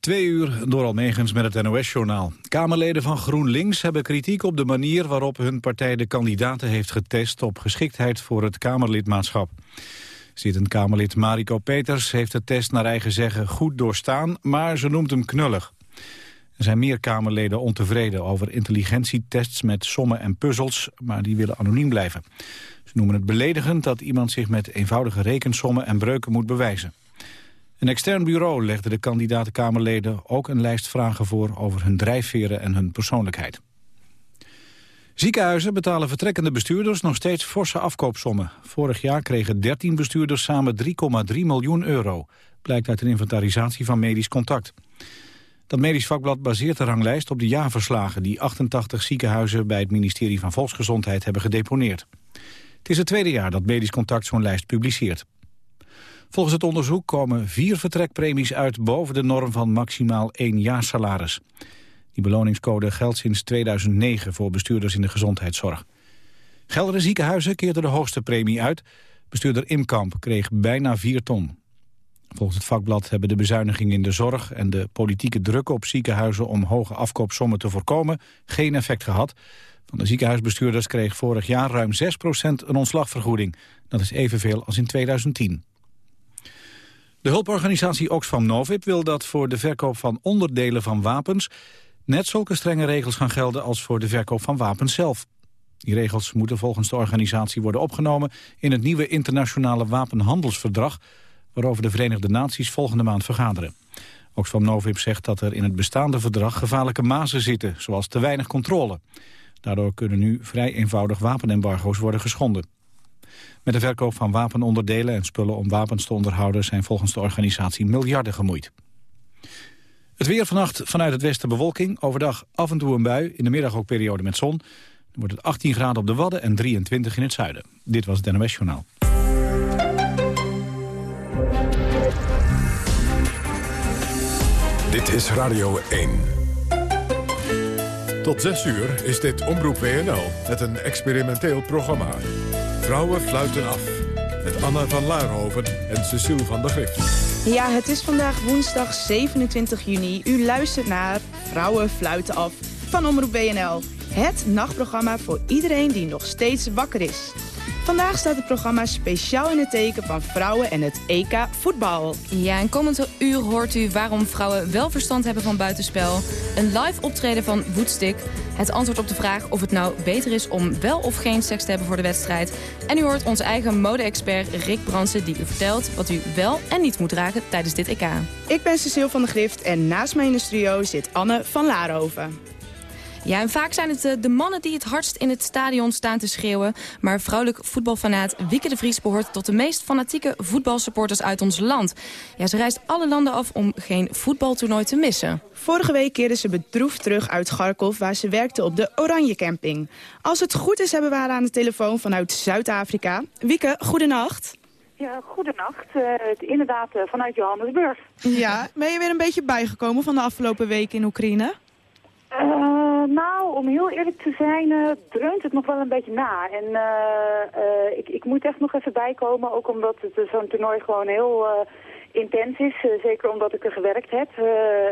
Twee uur door Almegens met het NOS-journaal. Kamerleden van GroenLinks hebben kritiek op de manier waarop hun partij de kandidaten heeft getest op geschiktheid voor het Kamerlidmaatschap. Zittend Kamerlid Mariko Peters heeft de test naar eigen zeggen goed doorstaan, maar ze noemt hem knullig. Er zijn meer Kamerleden ontevreden over intelligentietests met sommen en puzzels, maar die willen anoniem blijven. Ze noemen het beledigend dat iemand zich met eenvoudige rekensommen en breuken moet bewijzen. Een extern bureau legde de kandidaten Kamerleden ook een lijst vragen voor over hun drijfveren en hun persoonlijkheid. Ziekenhuizen betalen vertrekkende bestuurders nog steeds forse afkoopsommen. Vorig jaar kregen 13 bestuurders samen 3,3 miljoen euro. Blijkt uit een inventarisatie van Medisch Contact. Dat medisch vakblad baseert de ranglijst op de jaarverslagen... die 88 ziekenhuizen bij het ministerie van Volksgezondheid hebben gedeponeerd. Het is het tweede jaar dat Medisch Contact zo'n lijst publiceert. Volgens het onderzoek komen vier vertrekpremies uit boven de norm van maximaal één jaar salaris. Die beloningscode geldt sinds 2009 voor bestuurders in de gezondheidszorg. Geldere ziekenhuizen keerden de hoogste premie uit. Bestuurder Imkamp kreeg bijna 4 ton. Volgens het vakblad hebben de bezuinigingen in de zorg... en de politieke druk op ziekenhuizen om hoge afkoopsommen te voorkomen... geen effect gehad. Van de ziekenhuisbestuurders kreeg vorig jaar ruim 6% een ontslagvergoeding. Dat is evenveel als in 2010. De hulporganisatie Oxfam Novib wil dat voor de verkoop van onderdelen van wapens... net zulke strenge regels gaan gelden als voor de verkoop van wapens zelf. Die regels moeten volgens de organisatie worden opgenomen... in het nieuwe internationale wapenhandelsverdrag... waarover de Verenigde Naties volgende maand vergaderen. Oxfam Novib zegt dat er in het bestaande verdrag gevaarlijke mazen zitten... zoals te weinig controle. Daardoor kunnen nu vrij eenvoudig wapenembargo's worden geschonden. Met de verkoop van wapenonderdelen en spullen om wapens te onderhouden... zijn volgens de organisatie miljarden gemoeid. Het weer vannacht vanuit het westen bewolking. Overdag af en toe een bui, in de middag ook periode met zon. Dan wordt het 18 graden op de Wadden en 23 in het zuiden. Dit was het NOS Journaal. Dit is Radio 1. Tot 6 uur is dit Omroep WNL met een experimenteel programma. Vrouwen fluiten af. Met Anna van Laarhoven en Cecile van der Grift. Ja, het is vandaag woensdag 27 juni. U luistert naar Vrouwen fluiten af van Omroep WNL. Het nachtprogramma voor iedereen die nog steeds wakker is. Vandaag staat het programma speciaal in het teken van vrouwen en het EK voetbal. Ja, en komend uur hoort u waarom vrouwen wel verstand hebben van buitenspel. Een live optreden van Woodstick. Het antwoord op de vraag of het nou beter is om wel of geen seks te hebben voor de wedstrijd. En u hoort onze eigen mode-expert Rick Bransen die u vertelt wat u wel en niet moet dragen tijdens dit EK. Ik ben Cecile van der Grift en naast mij in de studio zit Anne van Laarhoven. Ja, en vaak zijn het eh, de mannen die het hardst in het stadion staan te schreeuwen. Maar vrouwelijk voetbalfanaat Wieke de Vries behoort tot de meest fanatieke voetbalsupporters uit ons land. Ja, ze reist alle landen af om geen voetbaltoernooi te missen. Vorige week keerde ze bedroefd terug uit Garkov, waar ze werkte op de Oranje Camping. Als het goed is, hebben we haar aan de telefoon vanuit Zuid-Afrika. Wieke, goedenacht. Ja, goedenacht. Uh, inderdaad, uh, vanuit Johannesburg. Ja, ben je weer een beetje bijgekomen van de afgelopen week in Oekraïne? Uh, nou, om heel eerlijk te zijn, uh, dreunt het nog wel een beetje na. En uh, ik, ik moet echt nog even bijkomen, ook omdat het zo'n toernooi gewoon heel intens is. zeker omdat ik er gewerkt heb.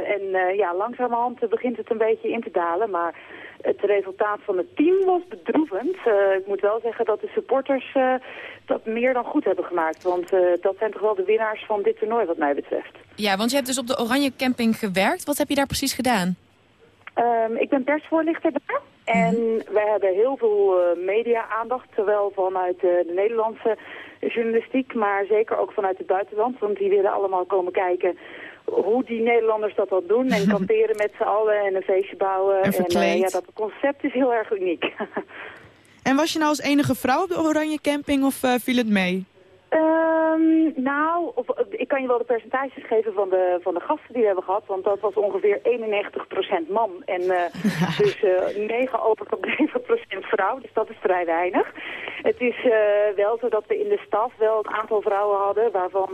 en ja, langzamerhand begint het een beetje in te dalen. Maar het resultaat van het team was bedroevend. ik moet wel zeggen dat de supporters dat meer dan goed hebben gemaakt. Want dat zijn toch wel de winnaars van dit toernooi wat mij betreft. Ja, want je hebt dus op de Oranje Camping gewerkt. Wat heb je daar precies gedaan? Um, ik ben persvoorlichter daar. En mhm. we hebben heel veel uh, media-aandacht, zowel vanuit uh, de Nederlandse journalistiek, maar zeker ook vanuit het buitenland. Want die willen allemaal komen kijken hoe die Nederlanders dat al doen. En kamperen met z'n allen en een feestje bouwen. En, en uh, ja, dat concept is heel erg uniek. en was je nou als enige vrouw op de Oranje Camping of viel het mee? Um, nou, of, ik kan je wel de percentages geven van de, van de gasten die we hebben gehad. Want dat was ongeveer 91% man. En uh, dus uh, 9 over tot 7% vrouw. Dus dat is vrij weinig. Het is uh, wel zo dat we in de staf wel het aantal vrouwen hadden. Waarvan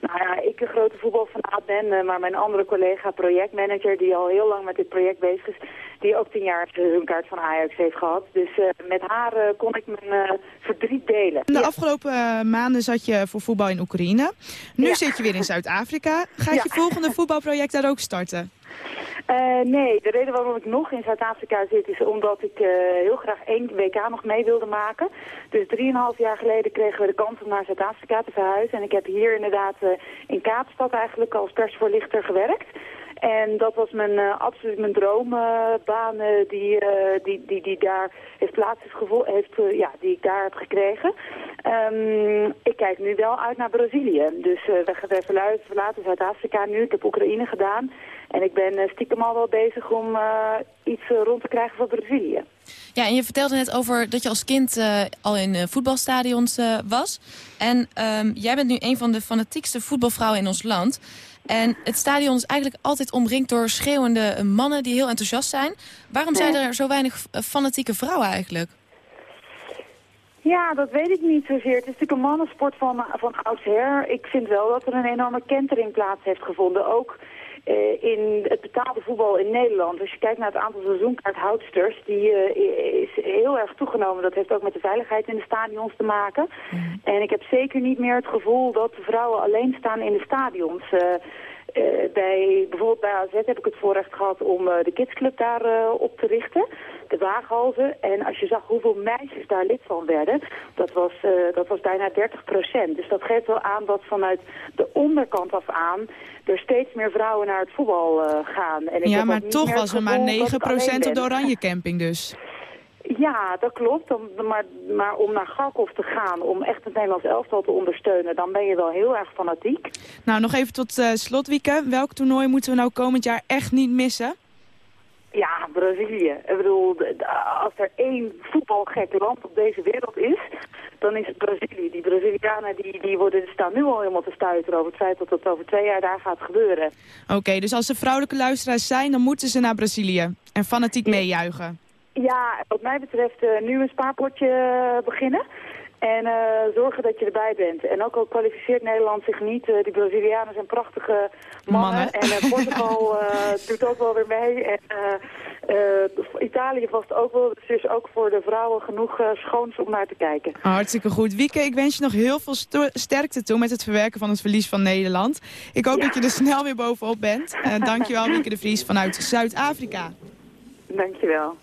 nou ja, ik een grote voetbalfanaat ben. maar mijn andere collega, projectmanager, die al heel lang met dit project bezig is die ook tien jaar hun kaart van Ajax heeft gehad. Dus uh, met haar uh, kon ik mijn uh, verdriet delen. De ja. afgelopen maanden zat je voor voetbal in Oekraïne. Nu ja. zit je weer in Zuid-Afrika. Gaat je volgende voetbalproject daar ook starten? Nee, de reden waarom ik nog in Zuid-Afrika zit is omdat ik heel graag één WK nog mee wilde maken. Dus drieënhalf jaar geleden kregen we de kans om naar Zuid-Afrika te verhuizen. En ik heb hier inderdaad in Kaapstad eigenlijk als persvoorlichter gewerkt. En dat was mijn, uh, absoluut mijn droombaan die, uh, die, die, die daar heeft plaats heeft, ja, die ik daar heb gekregen. Um, ik kijk nu wel uit naar Brazilië. Dus we, we verlaten Zuid-Afrika nu. Ik heb Oekraïne gedaan. En ik ben stiekem al wel bezig om iets rond te krijgen voor Brazilië. Ja, en je vertelde net over dat je als kind al in voetbalstadions was. En um, jij bent nu een van de fanatiekste voetbalvrouwen in ons land. En het stadion is eigenlijk altijd omringd door schreeuwende mannen die heel enthousiast zijn. Waarom zijn er zo weinig fanatieke vrouwen eigenlijk? Ja, dat weet ik niet zozeer. Het is natuurlijk een mannensport van, van oudsher. Ik vind wel dat er een enorme kentering plaats heeft gevonden. Ook uh, in het betaalde voetbal in Nederland. Als je kijkt naar het aantal seizoenkaarthoudsters, die uh, is heel erg toegenomen. Dat heeft ook met de veiligheid in de stadions te maken. Mm. En ik heb zeker niet meer het gevoel dat de vrouwen alleen staan in de stadions. Uh, uh, bij, bijvoorbeeld bij AZ heb ik het voorrecht gehad om uh, de kidsclub daar uh, op te richten. De Waaghalzen. En als je zag hoeveel meisjes daar lid van werden, dat was, dat was bijna 30 procent. Dus dat geeft wel aan dat vanuit de onderkant af aan er steeds meer vrouwen naar het voetbal gaan. En ik ja, maar toch was er maar 9 procent op de Oranje Camping dus. Ja, dat klopt. maar, maar om naar Garkov te gaan, om echt het Nederlands elftal te ondersteunen, dan ben je wel heel erg fanatiek. Nou, nog even tot uh, slot, Wieke. Welk toernooi moeten we nou komend jaar echt niet missen? Ja, Brazilië. Ik bedoel, als er één voetbalgek land op deze wereld is, dan is het Brazilië. Die Brazilianen die, die worden, staan nu al helemaal te stuiteren over het feit dat het over twee jaar daar gaat gebeuren. Oké, dus als er vrouwelijke luisteraars zijn, dan moeten ze naar Brazilië en fanatiek meejuichen. Ja, wat mij betreft uh, nu een spaarpotje uh, beginnen. En uh, zorgen dat je erbij bent. En ook al kwalificeert Nederland zich niet. die Brazilianen zijn prachtige mannen. En Portugal doet ook wel weer mee. En Italië vast ook wel. Dus is ook voor de vrouwen genoeg schoons om naar te kijken. Hartstikke goed. Wieke, ik wens je nog heel veel sterkte toe met het verwerken van het verlies van Nederland. Ik hoop dat je er snel weer bovenop bent. dankjewel Wieke de Vries vanuit Zuid-Afrika. Dankjewel.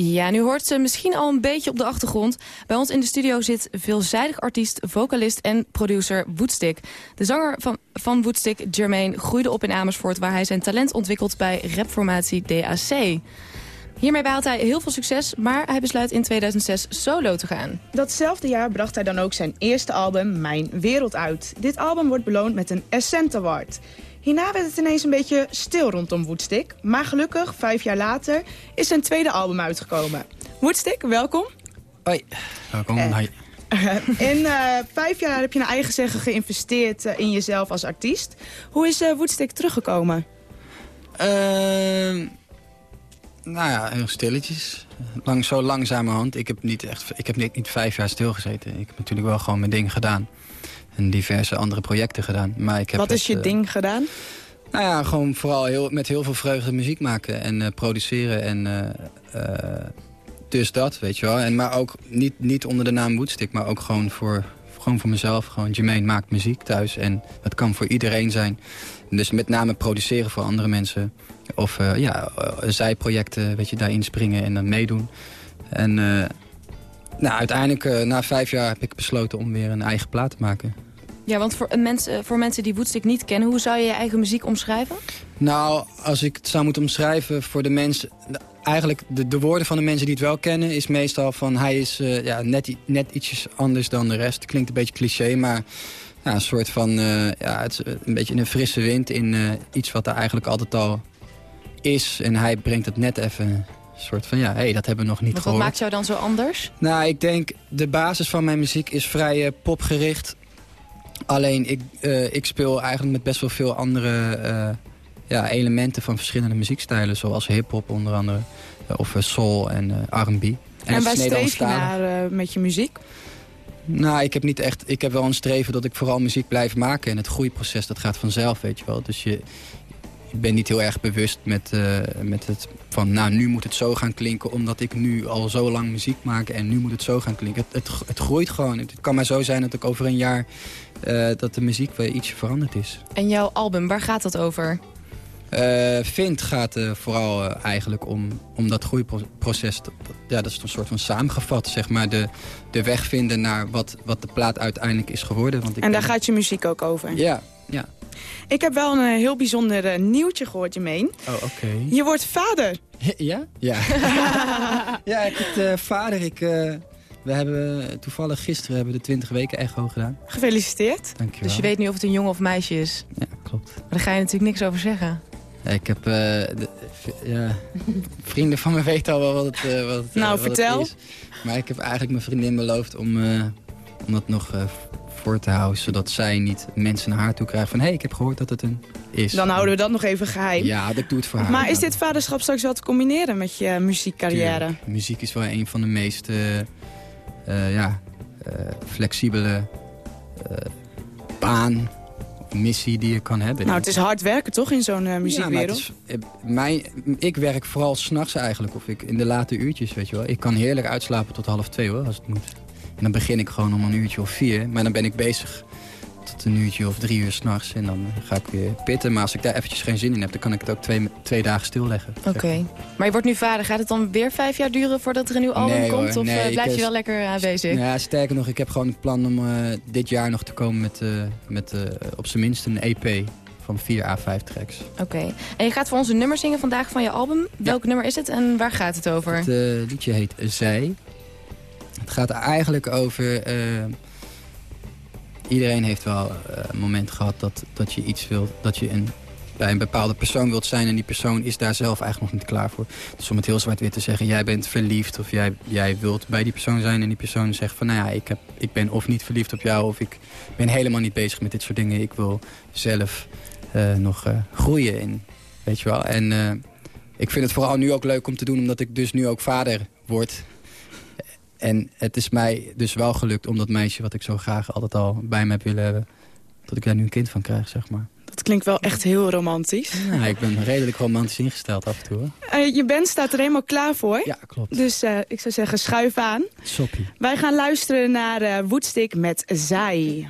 Ja, nu hoort ze misschien al een beetje op de achtergrond. Bij ons in de studio zit veelzijdig artiest, vocalist en producer Woodstick. De zanger van, van Woodstick, Jermaine, groeide op in Amersfoort... waar hij zijn talent ontwikkelt bij rapformatie DAC. Hiermee behaalt hij heel veel succes, maar hij besluit in 2006 solo te gaan. Datzelfde jaar bracht hij dan ook zijn eerste album Mijn Wereld uit. Dit album wordt beloond met een Ascent Award... Hierna werd het ineens een beetje stil rondom Woodstick. Maar gelukkig, vijf jaar later, is zijn tweede album uitgekomen. Woodstick, welkom. Hoi, welkom. Eh, in uh, vijf jaar heb je naar eigen zeggen geïnvesteerd uh, in jezelf als artiest. Hoe is uh, Woodstick teruggekomen? Ehm, nou ja, heel stilletjes. Lang, zo langzamerhand. Ik heb niet echt, ik heb niet, niet vijf jaar stilgezeten. Ik heb natuurlijk wel gewoon mijn ding gedaan en diverse andere projecten gedaan. Maar ik heb Wat is je eh, ding gedaan? Nou ja, gewoon vooral heel, met heel veel vreugde muziek maken en uh, produceren. En uh, dus dat, weet je wel. En, maar ook niet, niet onder de naam Woodstick, maar ook gewoon voor, gewoon voor mezelf. Gewoon Jermaine maakt muziek thuis en dat kan voor iedereen zijn. Dus met name produceren voor andere mensen. Of uh, ja, zijprojecten, weet je, daarin springen en dan meedoen. En nou, uiteindelijk, na vijf jaar heb ik besloten om weer een eigen plaat te maken. Ja, want voor, mensen, voor mensen die Woodstick niet kennen... hoe zou je je eigen muziek omschrijven? Nou, als ik het zou moeten omschrijven voor de mensen... Eigenlijk de, de woorden van de mensen die het wel kennen... is meestal van hij is uh, ja, net, net ietsjes anders dan de rest. Klinkt een beetje cliché, maar ja, een soort van... Uh, ja, het is een beetje een frisse wind in uh, iets wat er eigenlijk altijd al is. En hij brengt het net even een soort van, ja, hé, hey, dat hebben we nog niet gehoord. Wat maakt jou dan zo anders? Nou, ik denk, de basis van mijn muziek is vrij popgericht. Alleen ik, uh, ik speel eigenlijk met best wel veel andere uh, ja, elementen van verschillende muziekstijlen. Zoals hip-hop onder andere. Uh, of soul en R&B. En, en waar streef je naar met je muziek? Nou, ik heb niet echt. Ik heb wel een streven dat ik vooral muziek blijf maken. En het groeiproces dat gaat vanzelf, weet je wel. Dus je, ik ben niet heel erg bewust met, uh, met het van... nou, nu moet het zo gaan klinken omdat ik nu al zo lang muziek maak... en nu moet het zo gaan klinken. Het, het, het groeit gewoon. Het kan maar zo zijn dat ik over een jaar dat de muziek weer ietsje veranderd is. En jouw album, waar gaat dat over? Uh, Vind gaat uh, vooral uh, eigenlijk om, om dat groeiproces. Dat, ja, dat is een soort van samengevat, zeg maar. De, de weg vinden naar wat, wat de plaat uiteindelijk is geworden. Want ik en daar gaat je muziek ook over? Ja, ja. Ik heb wel een heel bijzonder nieuwtje gehoord, Jermaine. Oh, oké. Je wordt vader. Ja? Ja. ja, ik ben vader. Ik, we hebben toevallig gisteren hebben de 20 weken echo gedaan. Gefeliciteerd. Dankjewel. Dus je weet nu of het een jongen of meisje is? Ja, klopt. Maar daar ga je natuurlijk niks over zeggen. Ja, ik heb... Uh, de, ja, vrienden van me weten al wel wat het, uh, wat het, nou, wat vertel. Het is. Maar ik heb eigenlijk mijn vriendin beloofd om, uh, om dat nog voor te houden. Zodat zij niet mensen naar haar toe krijgen van... hé, hey, ik heb gehoord dat het een is. Dan houden we dat nog even geheim. Ja, ik doe het voor haar. Maar is dit vaderschap straks wel te combineren met je muziekcarrière? Tuurlijk. Muziek is wel een van de meest ja, flexibele baan missie die je kan hebben. Nou, het is hard werken toch in zo'n uh, muziekwereld? Ja, is, mijn, ik werk vooral s'nachts eigenlijk. Of ik in de late uurtjes, weet je wel. Ik kan heerlijk uitslapen tot half twee hoor, als het moet. En dan begin ik gewoon om een uurtje of vier. Maar dan ben ik bezig tot een uurtje of drie uur s'nachts. En dan ga ik weer pitten. Maar als ik daar eventjes geen zin in heb, dan kan ik het ook twee, twee dagen stilleggen. Oké. Maar je wordt nu vader. Gaat het dan weer vijf jaar duren voordat er een nieuw album komt? of nee, blijf je wel lekker aanwezig? Ja, sterker nog, ik heb gewoon het plan om uh, dit jaar nog te komen met, uh, met uh, op zijn minst een EP van 4 à 5 tracks. Oké. En je gaat voor ons een nummer zingen vandaag van je album. Welk nummer is het en waar gaat het over? Het liedje heet Zij. Het gaat eigenlijk over iedereen heeft wel een moment gehad dat, dat je iets wilt, dat je bij een bepaalde persoon wilt zijn en die persoon is daar zelf eigenlijk nog niet klaar voor. Dus om het heel zwart-wit te zeggen, jij bent verliefd of jij, jij wilt bij die persoon zijn en die persoon zegt van nou ja, ik, heb, ik ben of niet verliefd op jou of ik ben helemaal niet bezig met dit soort dingen. Ik wil zelf uh, nog uh, groeien in, weet je wel. En ik vind het vooral nu ook leuk om te doen omdat ik dus nu ook vader word en het is mij dus wel gelukt om dat meisje wat ik zo graag altijd al bij me heb willen hebben... dat ik daar nu een kind van krijg, zeg maar. Dat klinkt wel echt heel romantisch. Ja, ik ben redelijk romantisch ingesteld af en toe. Uh, je band staat er helemaal klaar voor. Ja, klopt. Dus uh, ik zou zeggen, schuif aan. Soppie. Wij gaan luisteren naar uh, Woodstick met Zai.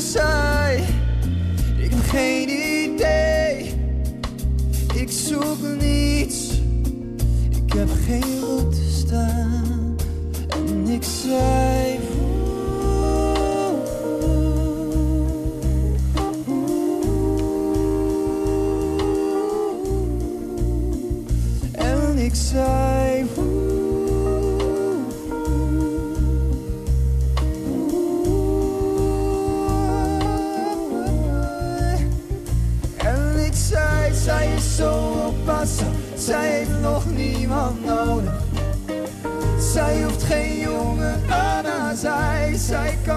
Ik heb geen idee. Ik zoek niets. Ik heb geen route staan. En ik zei.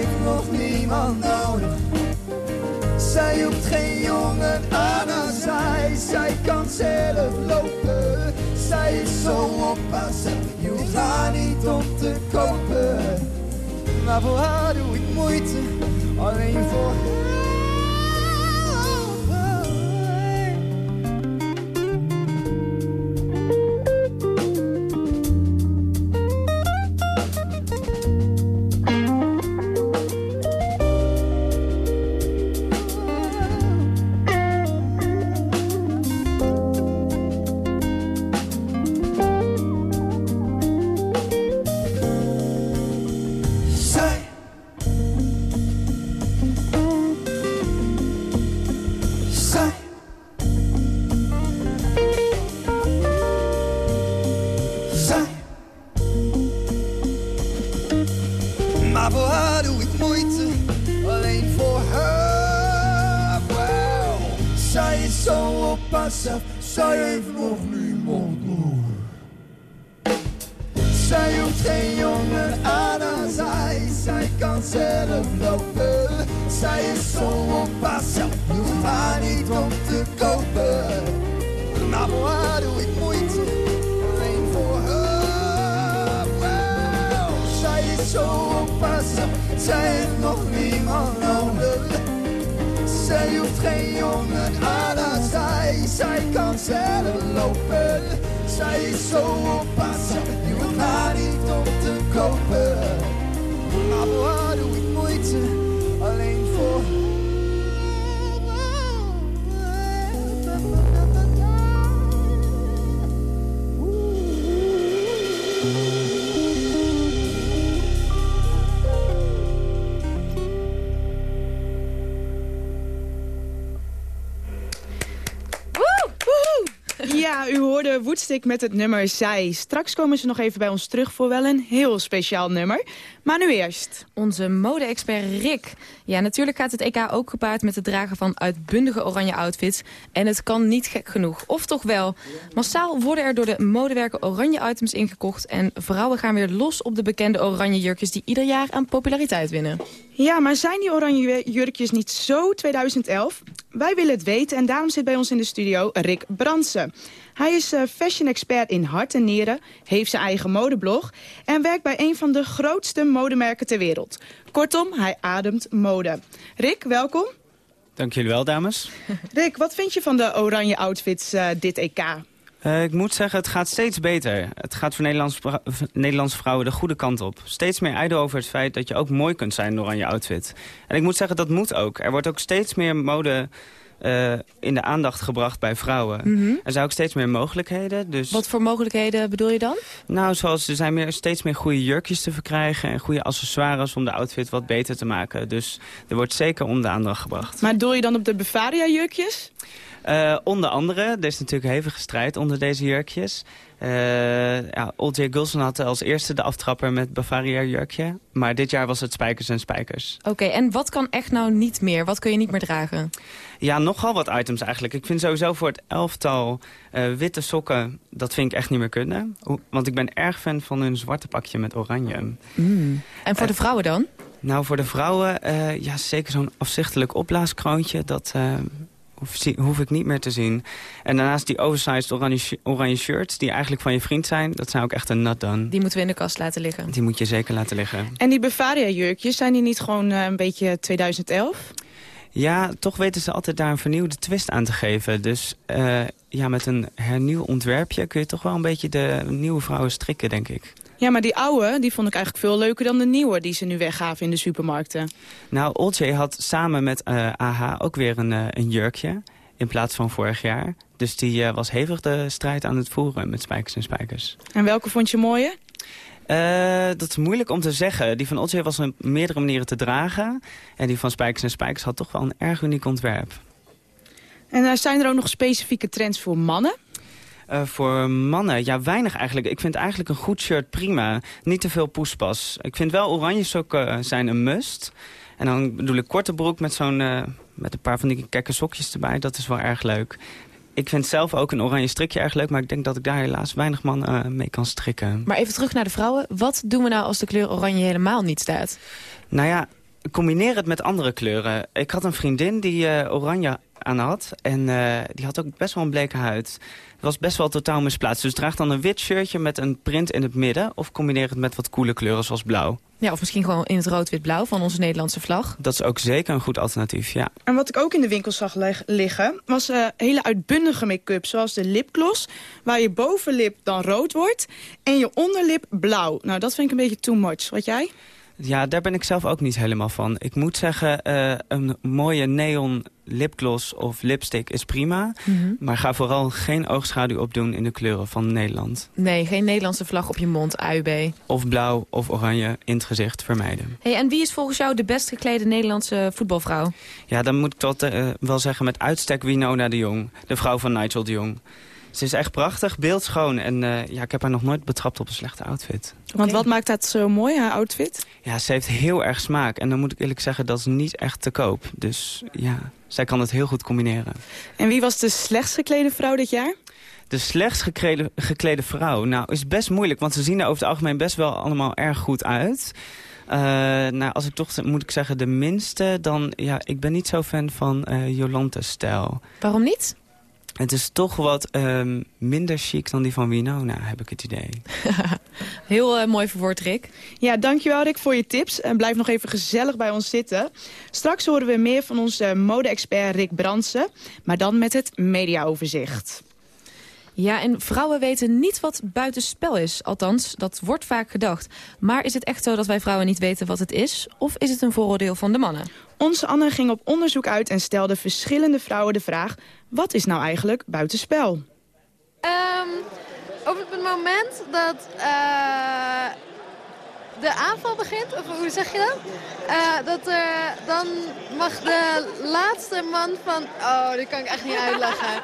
heeft nog niemand nodig. Zij hoeft geen jongen aan haar zij, zij kan zelf lopen. Zij is zo oppassen, haar op te kopen. Maar voor haar doe ik moeite, alleen voor met het nummer Zij. Straks komen ze nog even bij ons terug voor wel een heel speciaal nummer. Maar nu eerst. Onze mode-expert Rick. Ja, natuurlijk gaat het EK ook gepaard met het dragen van uitbundige oranje outfits. En het kan niet gek genoeg. Of toch wel. Massaal worden er door de modewerken oranje items ingekocht. En vrouwen gaan weer los op de bekende oranje jurkjes die ieder jaar aan populariteit winnen. Ja, maar zijn die oranje jurkjes niet zo 2011? Wij willen het weten en daarom zit bij ons in de studio Rick Bransen. Hij is uh, fashion-expert in hart en nieren, heeft zijn eigen modeblog... en werkt bij een van de grootste modemerken ter wereld. Kortom, hij ademt mode. Rick, welkom. Dank jullie wel, dames. Rick, wat vind je van de oranje outfits uh, dit EK? Uh, ik moet zeggen, het gaat steeds beter. Het gaat voor Nederlands, Nederlandse vrouwen de goede kant op. Steeds meer ijdel over het feit dat je ook mooi kunt zijn door aan je outfit. En ik moet zeggen, dat moet ook. Er wordt ook steeds meer mode uh, in de aandacht gebracht bij vrouwen. Mm -hmm. Er zijn ook steeds meer mogelijkheden. Dus... Wat voor mogelijkheden bedoel je dan? Nou, zoals er zijn meer, steeds meer goede jurkjes te verkrijgen... en goede accessoires om de outfit wat beter te maken. Dus er wordt zeker om de aandacht gebracht. Maar doe je dan op de Bavaria jurkjes? Uh, onder andere, er is natuurlijk hevige strijd onder deze jurkjes. Uh, ja, Old J. Gulson had als eerste de aftrapper met Bavaria jurkje. Maar dit jaar was het spijkers en spijkers. Oké, okay, en wat kan echt nou niet meer? Wat kun je niet meer dragen? Ja, nogal wat items eigenlijk. Ik vind sowieso voor het elftal uh, witte sokken, dat vind ik echt niet meer kunnen. Want ik ben erg fan van hun zwarte pakje met oranje. Mm. En voor de vrouwen dan? Nou, voor de vrouwen, uh, ja, zeker zo'n afzichtelijk opblaaskroontje. Dat uh, hoef, hoef, ik niet meer te zien. En daarnaast die oversized oranje, oranje shirts, die eigenlijk van je vriend zijn. Dat zijn ook echt een nat done. Die moeten we in de kast laten liggen. Die moet je zeker laten liggen. En die Bavaria jurkjes, zijn die niet gewoon uh, een beetje 2011? Ja, toch weten ze altijd daar een vernieuwde twist aan te geven. Dus uh, ja, met een hernieuw ontwerpje kun je toch wel een beetje de nieuwe vrouwen strikken, denk ik. Ja, maar die oude, die vond ik eigenlijk veel leuker dan de nieuwe die ze nu weggaven in de supermarkten. Nou, Olcay had samen met uh, AH ook weer een, uh, een jurkje in plaats van vorig jaar. Dus die was hevig de strijd aan het voeren met Spijkers en Spijkers. En welke vond je mooier? Uh, dat is moeilijk om te zeggen. Die van Otje was op meerdere manieren te dragen. En die van Spijkers en Spijkers had toch wel een erg uniek ontwerp. En uh, zijn er ook nog specifieke trends voor mannen? Uh, voor mannen, ja, weinig eigenlijk. Ik vind eigenlijk een goed shirt prima. Niet te veel poespas. Ik vind wel oranje sokken zijn een must. En dan bedoel ik korte broek met zo'n met een paar van die kekke sokjes erbij. Dat is wel erg leuk. Ik vind zelf ook een oranje strikje erg leuk, maar ik denk dat ik daar helaas weinig man uh, mee kan strikken. Maar even terug naar de vrouwen. Wat doen we nou als de kleur oranje helemaal niet staat? Nou ja, combineer het met andere kleuren. Ik had een vriendin die uh, oranje aan had en uh, die had ook best wel een bleke huid. Het was best wel totaal misplaatst. Dus draag dan een wit shirtje met een print in het midden... of combineer het met wat coole kleuren zoals blauw. Ja, of misschien gewoon in het rood-wit-blauw van onze Nederlandse vlag. Dat is ook zeker een goed alternatief, ja. En wat ik ook in de winkel zag liggen... was uh, hele uitbundige make-up, zoals de lipgloss... waar je bovenlip dan rood wordt en je onderlip blauw. Nou, dat vind ik een beetje too much. Wat jij? Ja, daar ben ik zelf ook niet helemaal van. Ik moet zeggen, uh, een mooie neon lipgloss of lipstick is prima. Mhm. Mm -hmm. Maar ga vooral geen oogschaduw opdoen in de kleuren van Nederland. Nee, geen Nederlandse vlag op je mond, AUB. Of blauw of oranje in het gezicht vermijden. Hey, en wie is volgens jou de best geklede Nederlandse voetbalvrouw? Ja, dan moet ik dat uh, wel zeggen met uitstek Winona de Jong. De vrouw van Nigel de Jong. Ze is echt prachtig, beeldschoon. En uh, ja, ik heb haar nog nooit betrapt op een slechte outfit. Want wat maakt dat zo mooi, haar outfit? Ja, ze heeft heel erg smaak. En dan moet ik eerlijk zeggen, dat is niet echt te koop. Dus ja, zij kan het heel goed combineren. En wie was de slechtst geklede vrouw dit jaar? De slechtst geklede, geklede vrouw? Nou, is best moeilijk. Want ze zien er over het algemeen best wel allemaal erg goed uit. Uh, nou, als ik toch moet ik zeggen de minste, dan ja, ik ben niet zo fan van uh, Jolante stijl. Waarom niet? Het is toch wat um, minder chic dan die van Winona, heb ik het idee. Heel uh, mooi verwoord, Rick. Ja, dankjewel Rick voor je tips. En blijf nog even gezellig bij ons zitten. Straks horen we meer van onze mode-expert Rick Brandsen. Maar dan met het mediaoverzicht. Ja, en vrouwen weten niet wat buitenspel is. Althans, dat wordt vaak gedacht. Maar is het echt zo dat wij vrouwen niet weten wat het is? Of is het een vooroordeel van de mannen? Onze Anne ging op onderzoek uit en stelde verschillende vrouwen de vraag... wat is nou eigenlijk buitenspel? Um, op het moment dat uh, de aanval begint, of hoe zeg je dat? Uh, dat uh, dan mag de laatste man van... Oh, dit kan ik echt niet uitleggen.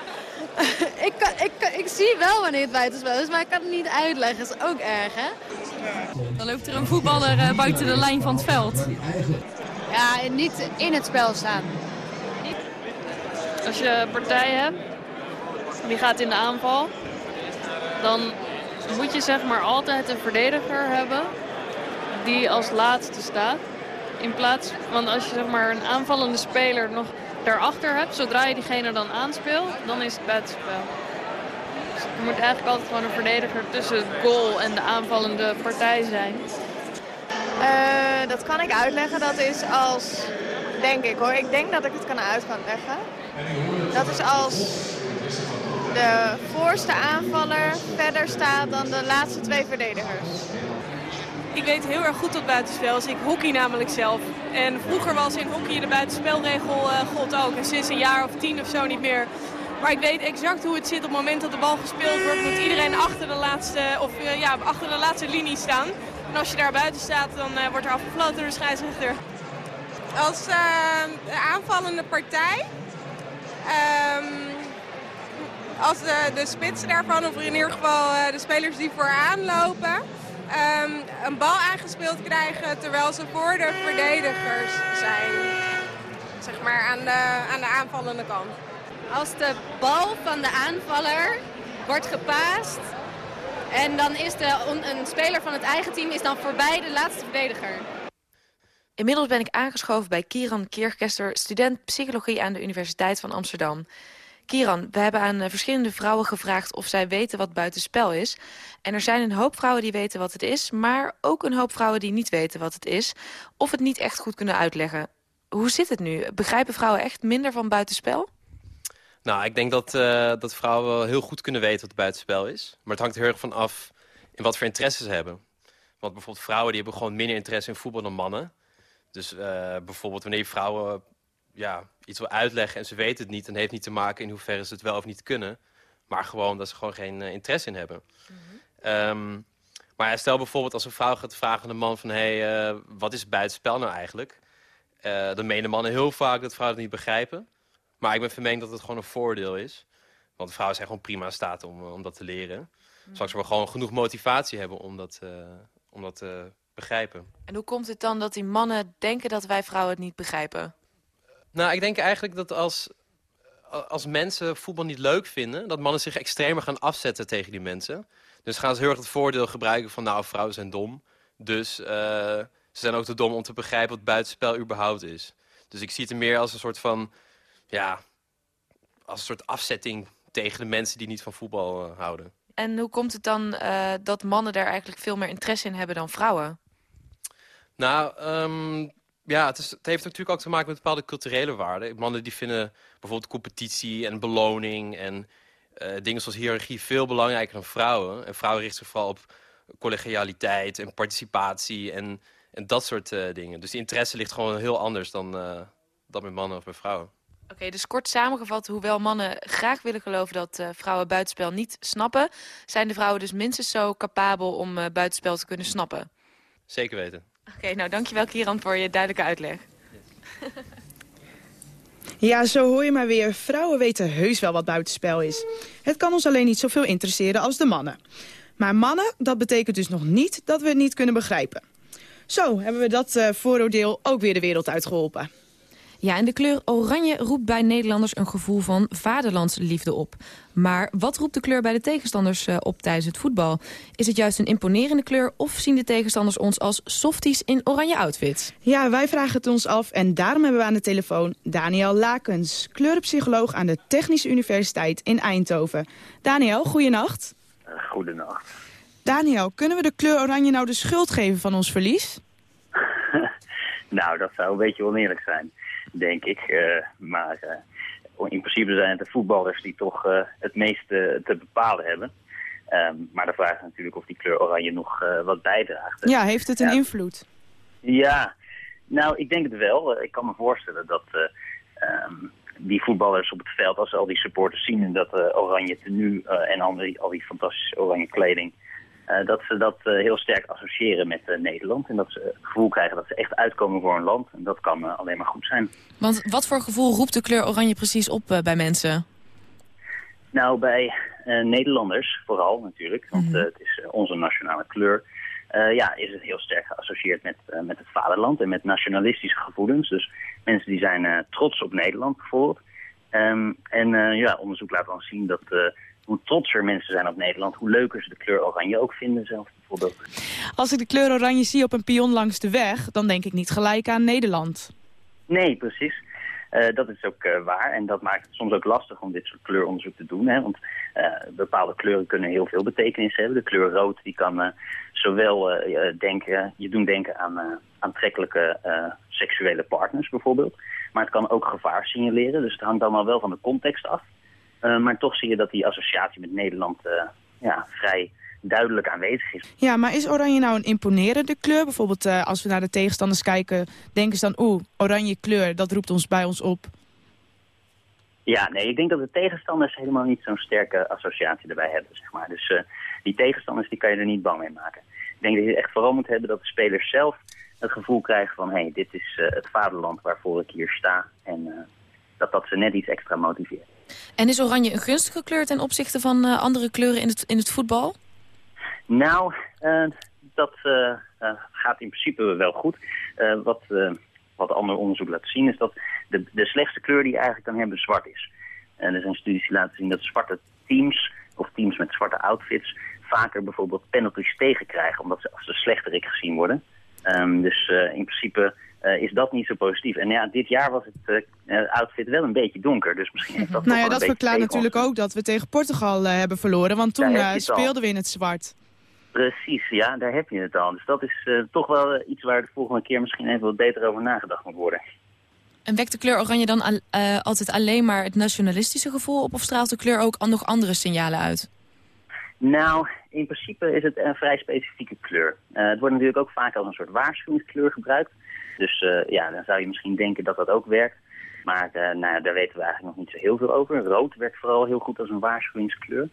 ik, kan, ik, ik zie wel wanneer het buitenspel is, maar ik kan het niet uitleggen. Dat is ook erg, hè? Dan loopt er een voetballer uh, buiten de lijn van het veld. Ja, niet in het spel staan. Als je een partij hebt, die gaat in de aanval, dan moet je zeg maar altijd een verdediger hebben die als laatste staat. In plaats van als je zeg maar een aanvallende speler nog daarachter hebt, zodra je diegene dan aanspeelt, dan is het buitenspel. Dus er moet eigenlijk altijd gewoon een verdediger tussen het goal en de aanvallende partij zijn. Uh, dat kan ik uitleggen. Dat is als, denk ik hoor, ik denk dat ik het kan uitleggen. Dat is als de voorste aanvaller verder staat dan de laatste twee verdedigers. Ik weet heel erg goed wat buitenspel is. Ik hockey namelijk zelf. En vroeger was in hockey de buitenspelregel uh, gold ook. En sinds een jaar of tien of zo niet meer. Maar ik weet exact hoe het zit op het moment dat de bal gespeeld wordt. Moet iedereen achter de laatste, of, uh, ja, achter de laatste linie staan. En als je daar buiten staat, dan uh, wordt er afgefloten door de scheidsrechter. Als de aanvallende partij... Um, als de, de spitsen daarvan, of in ieder geval de spelers die vooraan lopen um, een bal aangespeeld krijgen terwijl ze voor de verdedigers zijn. Zeg maar aan de, aan de aanvallende kant. Als de bal van de aanvaller wordt gepaast en dan is de, een speler van het eigen team is dan voorbij de laatste verdediger. Inmiddels ben ik aangeschoven bij Kieran Keerkester, student psychologie aan de Universiteit van Amsterdam. Kieran, we hebben aan eh, verschillende vrouwen gevraagd of zij weten wat buitenspel is. En er zijn een hoop vrouwen die weten wat het is... maar ook een hoop vrouwen die niet weten wat het is... of het niet echt goed kunnen uitleggen. Hoe zit het nu? Begrijpen vrouwen echt minder van buitenspel? Nou, ik denk dat, uh, dat vrouwen heel goed kunnen weten wat buitenspel is. Maar het hangt heel erg van af in wat voor interesse ze hebben. Want bijvoorbeeld vrouwen die hebben gewoon minder interesse in voetbal dan mannen. Dus uh, bijvoorbeeld wanneer vrouwen ja, iets wil uitleggen en ze weten het niet... dan heeft niet te maken in hoeverre ze het wel of niet kunnen. Maar gewoon dat ze gewoon geen uh, interesse in hebben. Mm -hmm. um, maar stel bijvoorbeeld als een vrouw gaat vragen aan een man van... hé, hey, uh, wat is buitenspel nou eigenlijk? Uh, dan menen mannen heel vaak dat vrouwen het niet begrijpen. Maar ik ben van mening dat het gewoon een voordeel is. Want vrouwen zijn gewoon prima in staat om, om dat te leren. Mm. Straks we gewoon genoeg motivatie hebben om dat, om dat te begrijpen. En hoe komt het dan dat die mannen denken dat wij vrouwen het niet begrijpen? Nou, ik denk eigenlijk dat als, als mensen voetbal niet leuk vinden... dat mannen zich extremer gaan afzetten tegen die mensen. Dus gaan ze heel erg het voordeel gebruiken van... nou, vrouwen zijn dom. Dus uh, ze zijn ook te dom om te begrijpen wat buitenspel überhaupt is. Dus ik zie het er meer als een soort van... ja, als een soort afzetting tegen de mensen die niet van voetbal uh, houden. En hoe komt het dan uh, dat mannen daar eigenlijk veel meer interesse in hebben dan vrouwen? Nou, um, ja, het, is, het, heeft natuurlijk ook te maken met bepaalde culturele waarden. Mannen die vinden bijvoorbeeld competitie en beloning en uh, dingen zoals hiërarchie veel belangrijker dan vrouwen. En vrouwen richten zich vooral op collegialiteit en participatie en, en dat soort uh, dingen. Dus die interesse ligt gewoon heel anders dan, uh, dan met mannen of met vrouwen. Oké, okay, dus kort samengevat, hoewel mannen graag willen geloven dat vrouwen buitenspel niet snappen... zijn de vrouwen dus minstens zo capabel om buitenspel te kunnen snappen? Zeker weten. Oké, nou dankjewel Kieran voor je duidelijke uitleg. Ja, zo hoor je maar weer. Vrouwen weten heus wel wat buitenspel is. Het kan ons alleen niet zoveel interesseren als de mannen. Maar mannen, dat betekent dus nog niet dat we het niet kunnen begrijpen. Zo hebben we dat uh, vooroordeel ook weer de wereld uitgeholpen. Ja, en de kleur oranje roept bij Nederlanders een gevoel van vaderlandsliefde op. Maar wat roept de kleur bij de tegenstanders uh, op tijdens het voetbal? Is het juist een imponerende kleur of zien de tegenstanders ons als softies in oranje outfits? Ja, wij vragen het ons af en daarom hebben we aan de telefoon Daniel Lakens, kleurenpsycholoog aan de Technische Universiteit in Eindhoven. Daniel, goeienacht. Uh, goedenacht. Daniel, kunnen we de kleur oranje nou de schuld geven van ons verlies? nou, dat zou een beetje oneerlijk zijn denk ik. Uh, maar uh, in principe zijn het de voetballers die toch uh, het meeste te bepalen hebben. Um, maar de vraag is natuurlijk of die kleur oranje nog wat bijdraagt. Ja, heeft het een ja. invloed? Ja, nou, ik denk het wel. ik kan me voorstellen dat um, die voetballers op het veld, als ze al die supporters zien in dat oranje tenue en al die, al die fantastische oranje kleding, uh, dat ze dat uh, heel sterk associëren met uh, Nederland. En dat ze het gevoel krijgen dat ze echt uitkomen voor een land. En dat kan alleen maar goed zijn. Want wat voor gevoel roept de kleur oranje precies op bij mensen? Nou, bij Nederlanders vooral natuurlijk. Want mm -hmm. het is onze nationale kleur. ja, is het heel sterk geassocieerd met, met het vaderland en met nationalistische gevoelens. Dus mensen die zijn trots op Nederland bijvoorbeeld. Um, en ja, onderzoek laat dan zien dat hoe trotser mensen zijn op Nederland, hoe leuker ze de kleur oranje ook vinden zelf bijvoorbeeld. Als ik de kleur oranje zie op een pion langs de weg, dan denk ik niet gelijk aan Nederland. Nee, precies. Uh, dat is ook uh, waar en dat maakt het soms ook lastig om dit soort kleuronderzoek te doen. Hè? Want uh, bepaalde kleuren kunnen heel veel betekenis hebben. De kleur rood die kan zowel denken, je doen denken aan aantrekkelijke seksuele partners bijvoorbeeld. Maar het kan ook gevaar signaleren, dus het hangt allemaal wel van de context af. Uh, maar toch zie je dat die associatie met Nederland uh, ja, vrij duidelijk aanwezig is. Ja, maar is oranje nou een imponerende kleur? Bijvoorbeeld uh, als we naar de tegenstanders kijken, denken ze dan... oeh, oranje kleur, dat roept ons bij ons op. Ja, nee, ik denk dat de tegenstanders helemaal niet zo'n sterke associatie erbij hebben, zeg maar. Dus die tegenstanders, die kan je er niet bang mee maken. Ik denk dat je echt vooral moet hebben dat de spelers zelf het gevoel krijgen van... hé, hey, dit is het vaderland waarvoor ik hier sta. En dat dat ze net iets extra motiveert. En is oranje een gunstige kleur ten opzichte van uh, andere kleuren in het, in het voetbal? Nou, uh, dat uh, gaat in principe wel goed. wat, wat ander onderzoek laat zien is dat de, de slechtste kleur die je eigenlijk kan hebben zwart is. En er zijn studies die laten zien dat zwarte teams of teams met zwarte outfits vaker bijvoorbeeld penalties tegenkrijgen omdat ze als de slechterik gezien worden. Um, dus in principe uh, is dat niet zo positief. En ja, dit jaar was het uh, outfit wel een beetje donker. Dus misschien heeft dat Nou ja, dat verklaart natuurlijk ook dat we tegen Portugal uh, hebben verloren. Want toen speelden we in het zwart. Precies, ja, daar heb je het al. Dus dat is toch wel iets waar de volgende keer misschien even wat beter over nagedacht moet worden. En wekt de kleur oranje dan altijd alleen maar het nationalistische gevoel op... of straalt de kleur ook nog andere signalen uit? Nou, in principe is het een vrij specifieke kleur. het wordt natuurlijk ook vaak als een soort waarschuwingskleur gebruikt. Dus uh, ja, dan zou je misschien denken dat dat ook werkt. Maar uh, nou, daar weten we eigenlijk nog niet zo heel veel over. Rood werkt vooral heel goed als een waarschuwingskleur.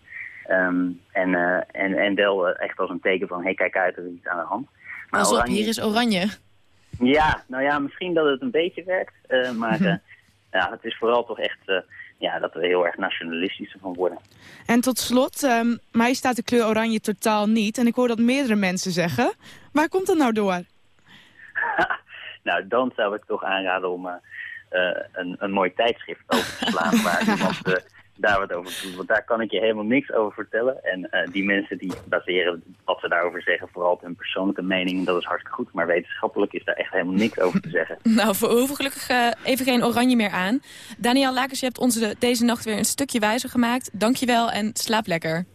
Um, en, en, en wel echt als een teken van, hé, hey, kijk uit, er is iets aan de hand. Maar Pas op, hier is oranje. Ja, nou ja, misschien dat het een beetje werkt. maar ja, het is vooral toch echt ja, dat we heel erg nationalistisch van worden. En tot slot, um, mij staat de kleur oranje totaal niet. En ik hoor dat meerdere mensen zeggen. Waar komt dat nou door? Nou, dan zou ik toch aanraden om uh, een, een mooi tijdschrift over te slaan waar iemand uh, daar wat over doet. Want daar kan ik je helemaal niks over vertellen. En uh, die mensen die baseren wat ze daarover zeggen vooral op hun persoonlijke mening. En dat is hartstikke goed. Maar wetenschappelijk is daar echt helemaal niks over te zeggen. nou, we hoeven gelukkig even geen oranje meer aan. Daniel Lakers, je hebt ons de, deze nacht weer een stukje wijzer gemaakt. Dankjewel en slaap lekker.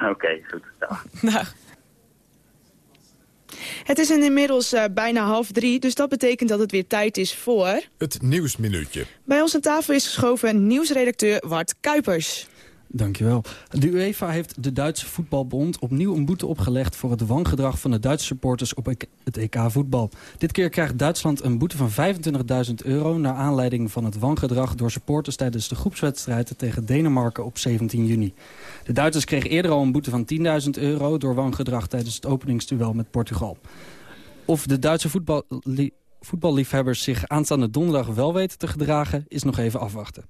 Oké, okay, goed. Dag. Dag. Het is inmiddels uh, bijna half drie, dus dat betekent dat het weer tijd is voor... Het Nieuwsminuutje. Bij ons aan tafel is geschoven nieuwsredacteur Wart Kuipers. Dankjewel. De UEFA heeft de Duitse voetbalbond opnieuw een boete opgelegd... voor het wangedrag van de Duitse supporters op het EK voetbal. Dit keer krijgt Duitsland een boete van 25.000 euro... naar aanleiding van het wangedrag door supporters... tijdens de groepswedstrijden tegen Denemarken op 17 juni. De Duitsers kregen eerder al een boete van 10.000 euro... door wangedrag tijdens het openingsduel met Portugal. Of de Duitse voetbal voetballiefhebbers zich aanstaande donderdag wel weten te gedragen, is nog even afwachten.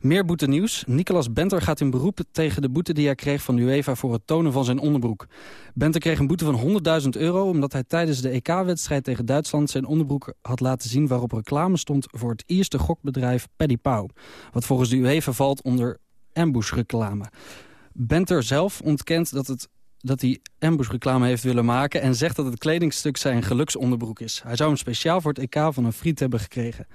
Meer boete nieuws. Nicolas Benter gaat in beroep tegen de boete die hij kreeg van UEFA voor het tonen van zijn onderbroek. Benter kreeg een boete van 100.000 euro omdat hij tijdens de EK-wedstrijd tegen Duitsland zijn onderbroek had laten zien waarop reclame stond voor het eerste gokbedrijf Paddy Pow. Wat volgens de UEFA valt onder ambush-reclame. Benter zelf ontkent dat, het, dat hij ambush-reclame heeft willen maken... en zegt dat het kledingstuk zijn geluksonderbroek is. Hij zou hem speciaal voor het EK van een friet hebben gekregen.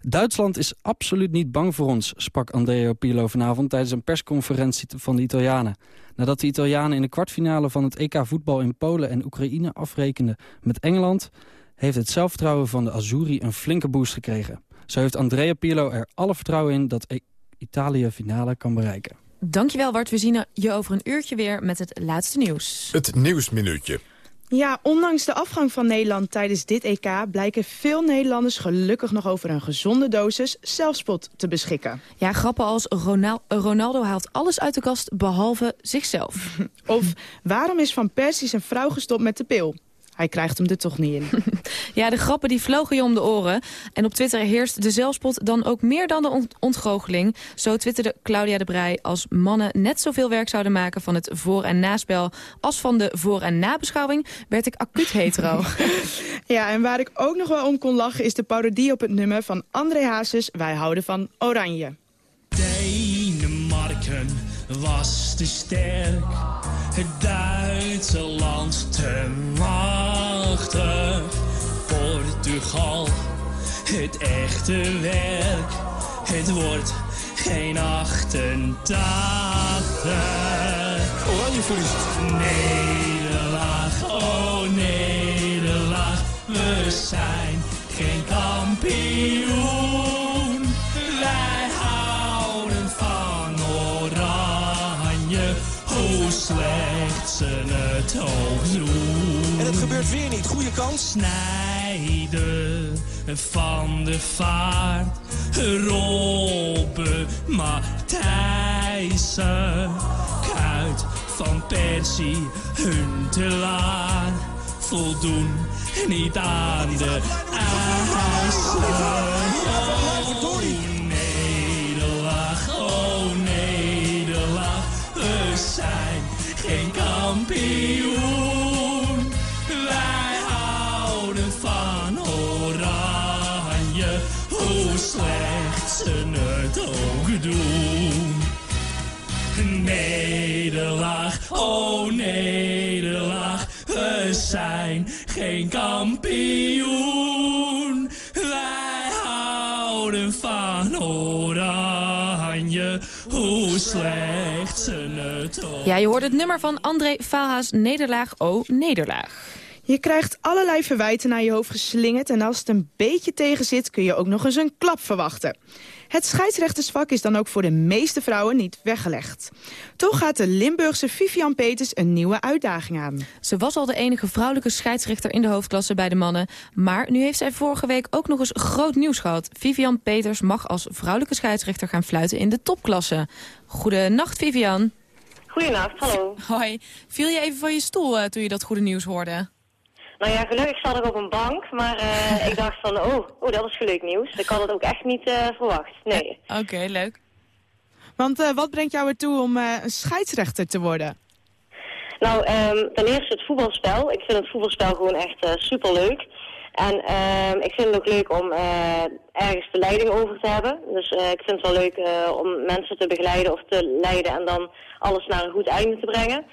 Duitsland is absoluut niet bang voor ons, sprak Andrea Pirlo vanavond tijdens een persconferentie van de Italianen. Nadat de Italianen in de kwartfinale van het EK voetbal in Polen en Oekraïne afrekenden met Engeland, heeft het zelfvertrouwen van de Azzurri een flinke boost gekregen. Zo heeft Andrea Pirlo er alle vertrouwen in dat e- Italië finale kan bereiken. Dankjewel Bart, we zien je over een uurtje weer met het laatste nieuws. Het Nieuwsminuutje. Ja, ondanks de afgang van Nederland tijdens dit EK... blijken veel Nederlanders gelukkig nog over een gezonde dosis zelfspot te beschikken. Ja, grappen als Ronal Ronaldo haalt alles uit de kast behalve zichzelf. of waarom is Van Persie zijn vrouw gestopt met de pil? Hij krijgt hem er toch niet in. ja, de grappen die vlogen je om de oren. En op Twitter heerst de zelfspot dan ook meer dan de ont ontgoocheling. Zo twitterde Claudia de Brij als mannen net zoveel werk zouden maken van het voor- en naspel als van de voor- en nabeschouwing, werd ik acuut hetero. ja, en waar ik ook nog wel om kon lachen is de parodie op het nummer van André Hazes, Wij houden van Oranje. Denemarken was te sterk, het Duitse land te machtig. Portugal, het echte werk, het wordt geen 88. Oranje verliest. Nederlaag, oh nederlaag, we zijn hoe slecht ze het ook doen. En het gebeurt weer niet. Goede kans. Snijden van de vaart, Robben, Matthijssen, Kuit van Persie, Huntelaar, voldoen niet aan de eisen. Oh, nederlaag, oh nederlaag, we zijn geen kampioen. Wij houden van oranje, hoe slecht ze het ook doen. Nederlaag, oh nederlaag, we zijn geen kampioen. Wij houden van oranje, hoe slecht ook Ja, je hoort het nummer van André Faalhaas, Nederlaag, oh Nederlaag. Je krijgt allerlei verwijten naar je hoofd geslingerd... en als het een beetje tegen zit kun je ook nog eens een klap verwachten. Het scheidsrechtersvak is dan ook voor de meeste vrouwen niet weggelegd. Toch gaat de Limburgse Vivian Peters een nieuwe uitdaging aan. Ze was al de enige vrouwelijke scheidsrechter in de hoofdklasse bij de mannen. Maar nu heeft zij vorige week ook nog eens groot nieuws gehad. Vivian Peters mag als vrouwelijke scheidsrechter gaan fluiten in de topklasse. Goedenacht, Vivian. Goedenacht, hallo. Hoi. Viel je even van je stoel uh, toen je dat goede nieuws hoorde? Nou ja, gelukkig zat ik op een bank, maar uh, ik dacht van, oh, oh, dat is gelukkig nieuws. Ik had het ook echt niet uh, verwacht, nee. Oké, okay, leuk. Want uh, wat brengt jou ertoe om een scheidsrechter te worden? Nou, um, ten eerste het voetbalspel. Ik vind het voetbalspel gewoon echt superleuk. En um, ik vind het ook leuk om ergens de leiding over te hebben. Dus ik vind het wel leuk om mensen te begeleiden of te leiden en dan alles naar een goed einde te brengen.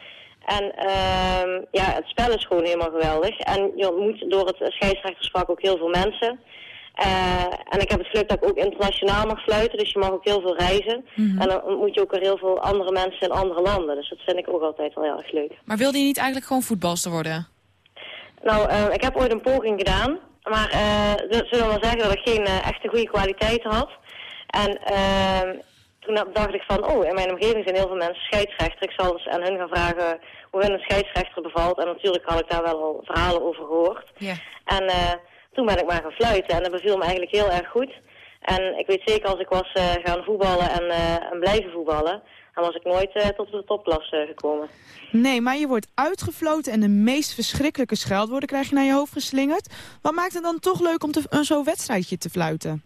En uh, ja, het spel is gewoon helemaal geweldig. En je ontmoet door het scheidsrechtersvak ook heel veel mensen. Uh, en ik heb het geluk dat ik ook internationaal mag fluiten, dus je mag ook heel veel reizen. Mm -hmm. En dan ontmoet je ook weer heel veel andere mensen in andere landen. Dus dat vind ik ook altijd wel heel erg leuk. Maar wilde je niet eigenlijk gewoon voetbalster worden? Nou, uh, ik heb ooit een poging gedaan. Maar uh, dat zullen wel zeggen dat ik geen echte goede kwaliteiten had. En ehm, toen dacht ik van, oh, in mijn omgeving zijn heel veel mensen scheidsrechter. Ik zal dus aan hun gaan vragen hoe hun een scheidsrechter bevalt. En natuurlijk had ik daar wel al verhalen over gehoord. Yeah. En uh, toen ben ik maar gaan fluiten en dat beviel me eigenlijk heel erg goed. En ik weet zeker als ik was uh, gaan voetballen en, uh, en blijven voetballen, dan was ik nooit eh, tot de topklasse gekomen. Nee, maar je wordt uitgefloten en de meest verschrikkelijke scheldwoorden krijg je naar je hoofd geslingerd. Wat maakt het dan toch leuk om te, een zo'n wedstrijdje te fluiten?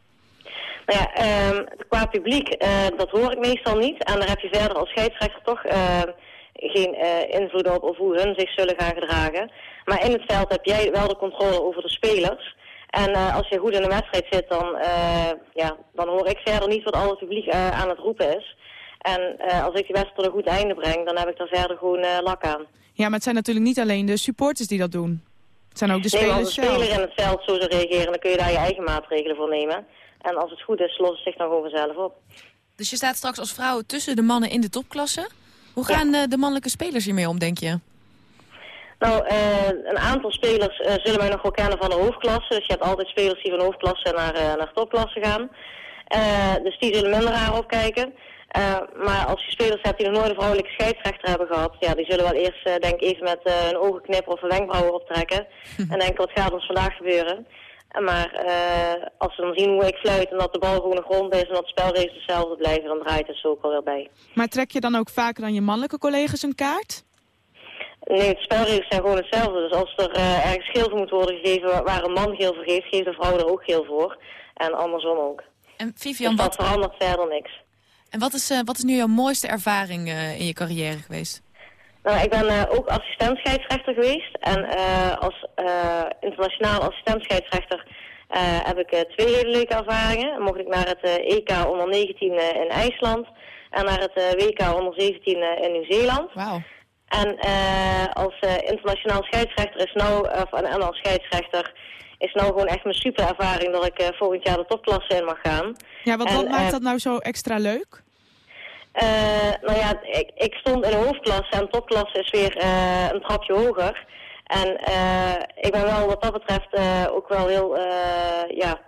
Nou ja, ehm, qua publiek, eh, dat hoor ik meestal niet. En daar heb je verder als scheidsrechter toch eh, geen eh, invloed op of hoe hun zich zullen gaan gedragen. Maar in het veld heb jij wel de controle over de spelers. En eh, als je goed in een wedstrijd zit, dan, ja, dan hoor ik verder niet wat al het publiek aan het roepen is. En als ik die wedstrijd tot een goed einde breng, dan heb ik daar verder gewoon lak aan. Ja, maar het zijn natuurlijk niet alleen de supporters die dat doen. Het zijn ook de Nee, maar als spelers zelf. speler in het veld zo zou reageren, dan kun je daar je eigen maatregelen voor nemen. En als het goed is, lost het zich dan gewoon vanzelf op. Dus je staat straks als vrouw tussen de mannen in de topklasse. Hoe gaan de, de mannelijke spelers hiermee om, denk je? Nou, eh, een aantal spelers eh, zullen mij nog wel kennen van de hoofdklasse. Dus je hebt altijd spelers die van hoofdklasse naar, eh, naar topklasse gaan. Eh, dus die zullen minder raar opkijken. Eh, maar als je spelers hebt die nog nooit een vrouwelijke scheidsrechter hebben gehad... ja, die zullen wel eerst, eh, denk ik, even met eh, hun ogen knippen of een wenkbrauwen optrekken. en denken, wat gaat ons vandaag gebeuren? Maar eh, als ze dan zien hoe ik fluit en dat de bal gewoon een grond is... en dat de spelregels hetzelfde blijven, dan draait het zo ook alweer bij. Maar trek je dan ook vaker dan je mannelijke collega's een kaart? Nee, de spelregels zijn gewoon hetzelfde. Dus als er eh, ergens geel voor moet worden gegeven waar- een man geel voor geeft, geeft een vrouw er ook geel voor. En andersom ook. En Vivian, dus dat wat, verandert verder niks. en wat is, eh, wat is nu jouw mooiste ervaring eh, in je carrière geweest? Nou, ik ben eh, ook assistent-scheidsrechter geweest. En eh, als eh, internationaal assistent-scheidsrechter eh, heb ik twee hele leuke ervaringen. Mocht ik naar het EK onder 19 eh, in IJsland. En naar het WK onder 17 eh, in Nieuw-Zeeland. Wauw. En als internationaal scheidsrechter is nou, of, en, als scheidsrechter is nou gewoon echt mijn super ervaring dat ik volgend jaar de topklasse in mag gaan. Ja, want En, wat maakt dat nou zo extra leuk? Eh, nou ja, ik, ik stond in de hoofdklasse en topklasse is weer eh, een trapje hoger. En eh, ik ben wel wat dat betreft ook wel heel, ja,